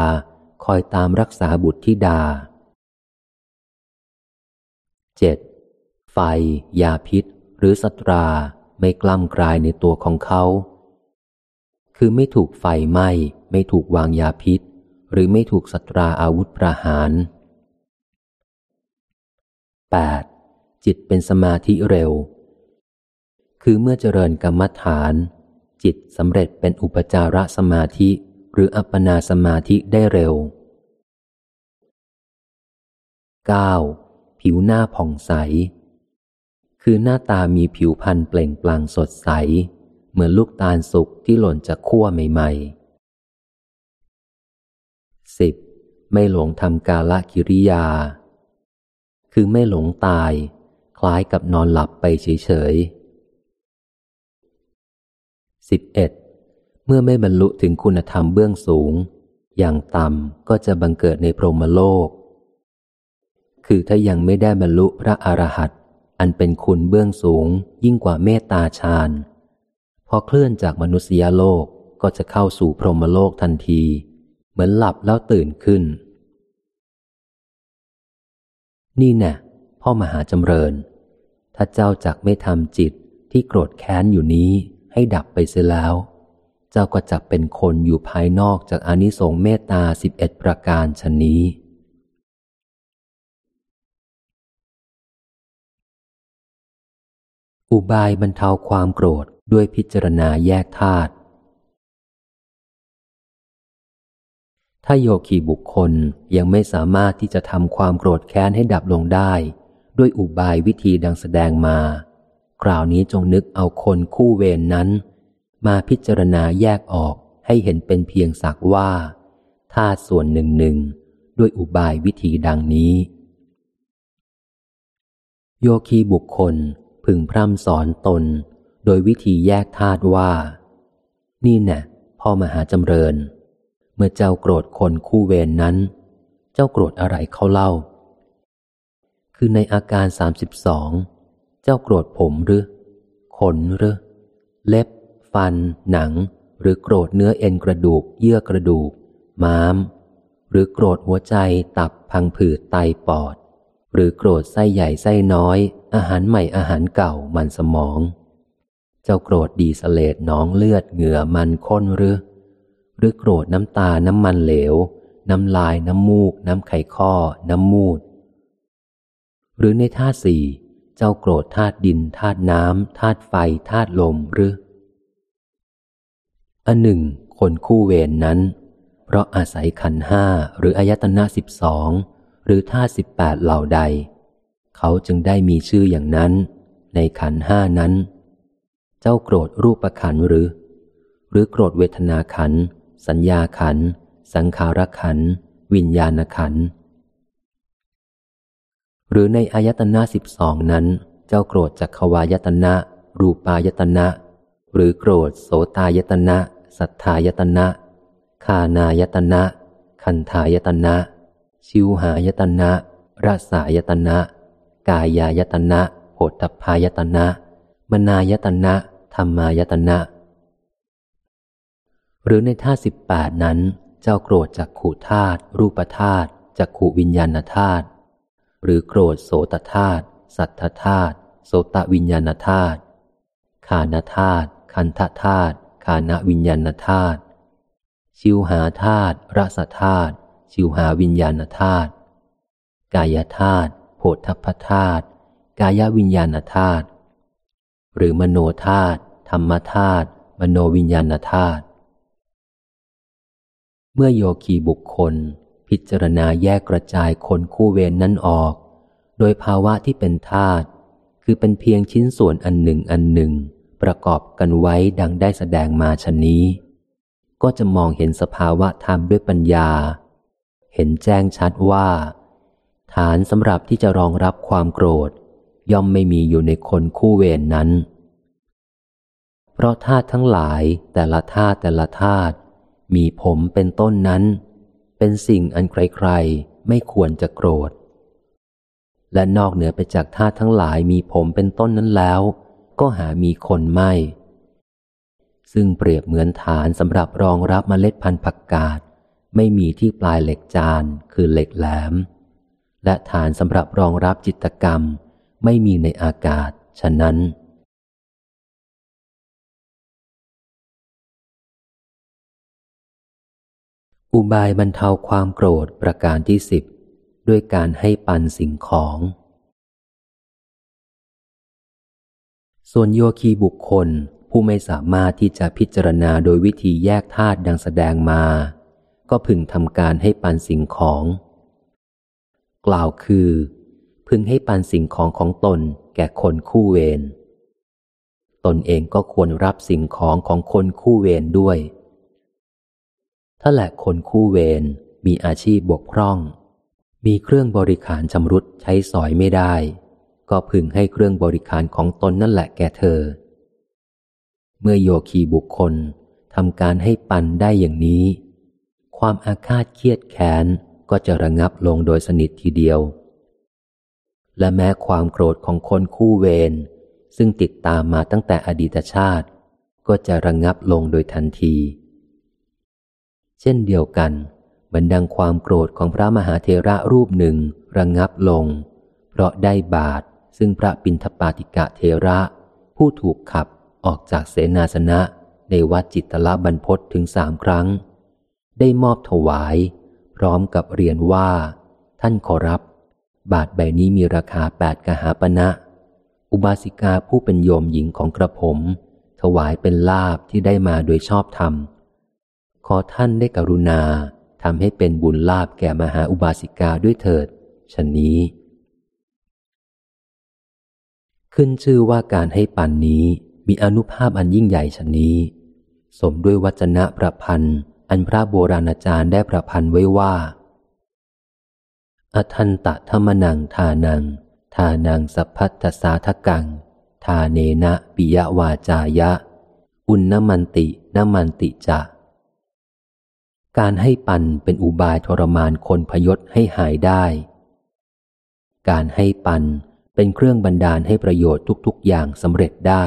คอยตามรักษาบุตรธิดา 7. ไฟ ยาพิษ หรือสตราไม่กล้ำกลายในตัวของเขา คือไม่ถูกไฟไหม้ ไม่ถูกวางยาพิษ หรือไม่ถูกสตราอาวุธประหาร 8. จิตเป็นสมาธิเร็ว คือเมื่อเจริญกรรมฐาน จิตสำเร็จเป็นอุปจารสมาธิ หรืออัปปนาสมาธิได้เร็ว 9. ผิวหน้าผ่องใส คือหน้าตามีผิวพรรณเปล่งปลั่งสดใส เหมือนลูกตาลสุกที่หล่นจากขั้วใหม่ๆสิบไม่หลงทำกาละกิริยา คือไม่หลงตาย คล้ายกับนอนหลับไปเฉยๆสิบเอ็ดเมื่อไม่บรรลุถึงคุณธรรมเบื้องสูง อย่างต่ำก็จะบังเกิดในพรหมโลก คือถ้ายังไม่ได้บรรลุพระอรหันต อันเป็นคุณเบื้องสูงยิ่งกว่าเมตตาฌานพอเคลื่อนจากมนุษยโลกก็จะเข้าสู่พรหมโลกทันที เหมือนหลับแล้วตื่นขึ้น นี่แน่พ่อมหาจำเริญ ถ้าเจ้าจักไม่ทำจิตที่โกรธแค้นอยู่นี้ให้ดับไปเสียแล้ว เจ้าก็จักเป็นคนอยู่ภายนอกจากอนิสงส์เมตตาสิบเอ็ดประการชนนี้ อุบายบรรเทาความโกรธด้วยพิจารณาแยกธาตุ ถ้าโยคีบุคคลยังไม่สามารถที่จะทำความโกรธแค้นให้ดับลงได้ ด้วยอุบายวิธีดังแสดงมา คราวนี้จงนึกเอาคนคู่เวรนนั้น มาพิจารณาแยกออกให้เห็นเป็นเพียงสักว่าธาตุส่วนหนึ่งหนึ่งด้วยอุบายวิธีดังนี้ โยคีบุคคล พึงพร่ำสอนตน โดยวิธีแยกธาตุว่า นี่แน่พ่อมหาจำเริญ เมื่อเจ้าโกรธคนคู่เวรนนั้น เจ้าโกรธอะไรเขาเล่า คือในอาการสามสิบสองเจ้าโกรธผมหรือ ขนหรือ เล็บ ฟัน หนัง หรือโกรธเนื้อเอ็นกระดูก เยื่อกระดูก ม้าม หรือโกรธหัวใจตับพังผืดไตปอด หรือโกรธไส้ใหญ่ไส้น้อย อาหารใหม่อาหารเก่ามันสมอง เจ้าโกรธดีสเลดน้องเลือดเหงื่อมันข้นหรือ หรือโกรธน้ำตาน้ำมันเหลว น้ำลายน้ำมูก น้ำไขข้อ น้ำมูด หรือในท่าสี่เจ้าโกรธธาตุดินธาตุน้ำธาตุไฟธาตุลมหรืออันหนึ่งคนคู่เวรนนั้น เพราะอาศัยขันห้าหรืออายตนะสิบสอง หรือธาตุสิบแปดเหล่าใด เขาจึงได้มีชื่ออย่างนั้น ในขันห้านั้น เจ้าโกรธรูปขันหรือ หรือโกรธเวทนาขัน สัญญาขัน สังขารขัน วิญญาณขัน หรือในอายตนะสิบสองนั้น เจ้าโกรธจักขวายตนะ รูปายตนะ หรือโกรธโสตายตนะ สัทธายตนะคานายตนะ คันธายตนะ ชิวหายตนะรสายตนะ กายายตนะโหตพายตนะ มนายตนะ ธรรมายตนะ หรือในท่าสิบแปดนั้น เจ้าโกรธจากขู่ธาตุรูปธาตุจากขู่วิญญาณธาตุหรือโกรธโสตธาตุสัทธธาตุโสตวิญญาณธาตุขานธาตุคันธธาตุขานวิญญาณธาตุชิวหาธาตุรสธาตุ ชิวหาวิญญาณธาตุกายธาตุโพธพธาตุกายวิญญาณธาตุหรือมโนธาตุธรรมธาตุมโนวิญญาณธาตุเมื่อโยคีบุคคล พิจารณาแยกกระจายคนคู่เวรนนั้นออก โดยภาวะที่เป็นธาตุคือเป็นเพียงชิ้นส่วนอันหนึ่งอันหนึ่ง ประกอบกันไว้ดังได้แสดงมาชนนี้ ก็จะมองเห็นสภาวะธรรมด้วยปัญญา เห็นแจ้งชัดว่า ฐานสำหรับที่จะรองรับความโกรธ ย่อมไม่มีอยู่ในคนคู่เวรนนั้น เพราะธาตุทั้งหลายแต่ละธาตุแต่ละธาตุมีผมเป็นต้นนั้น เป็นสิ่งอันใครๆไม่ควรจะโกรธ และนอกเหนือไปจากธาตุทั้งหลายมีผมเป็นต้นนั้นแล้ว ก็หามีคนไม่ ซึ่งเปรียบเหมือนฐานสำหรับรองรับมเมล็ดพันธุ์ผักกาด ไม่มีที่ปลายเหล็กจานคือเหล็กแหลม และฐานสำหรับรองรับจิตกรรม ไม่มีในอากาศ ฉะนั้น อุบายบรรเทาความโกรธประการที่สิบด้วยการให้ปันสิ่งของ ส่วนโยคีบุคคลผู้ไม่สามารถที่จะพิจารณาโดยวิธีแยกธาตุดังแสดงมา ก็พึงทำการให้ปันสิ่งของ กล่าวคือ พึงให้ปันสิ่งของของตนแก่คนคู่เวรตนเองก็ควรรับสิ่งของของคนคู่เวรด้วย ถ้าแหละคนคู่เวรมีอาชีพบกพร่อง มีเครื่องบริขารชำรุดใช้สอยไม่ได้ ก็พึงให้เครื่องบริขารของตนนั่นแหละแก่เธอ เมื่อโยคีบุคคลทำการให้ปันได้อย่างนี้ ความอาฆาตเครียดแค้นก็จะระงับลงโดยสนิททีเดียว และแม้ความโกรธของคนคู่เวรซึ่งติดตามมาตั้งแต่อดีตชาติ ก็จะระงับลงโดยทันที เช่นเดียวกันบรรดังความโกรธของพระมหาเทระรูปหนึ่งระงับลง เพราะได้บาทซึ่งพระปิณฑปาติกะเทระ ผู้ถูกขับออกจากเสนาสนะในวัดจิตตละบรรพศถึงสามครั้ง ได้มอบถวาย พร้อมกับเรียนว่า ท่านขอรับ บาทใบนี้มีราคาแปดกหาปณะอุบาสิกาผู้เป็นโยมหญิงของกระผม ถวายเป็นลาบที่ได้มาโดยชอบธรรม ขอท่านได้กรุณาทำให้เป็นบุญลาบแก่มหาอุบาสิกาด้วยเถิดชนนี้ ขึ้นชื่อว่าการให้ปันนี้มีอนุภาพอันยิ่งใหญ่ชนนี้ สมด้วยวจนะประพันธ์ อันพระโบราณอาจารย์ได้ประพันธ์ไว้ว่า อทันตะธรรมนังทานัง ทานังสัพพัทธสาทกัง ทาเนนะปิยวาจายะ อุณนมันตินมันติจะการให้ปันเป็นอุบายทรมานคนพยศให้หายได้ การให้ปันเป็นเครื่องบันดาลให้ประโยชน์ทุกๆอย่างสำเร็จได้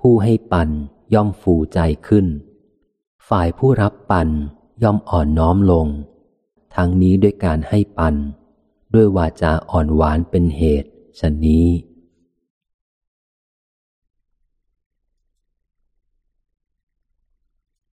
ผู้ให้ปันย่อมฟูใจขึ้น ฝ่ายผู้รับปันย่อมอ่อนน้อมลง ทั้งนี้ด้วยการให้ปัน ด้วยวาจาอ่อนหวานเป็นเหตุชนนี้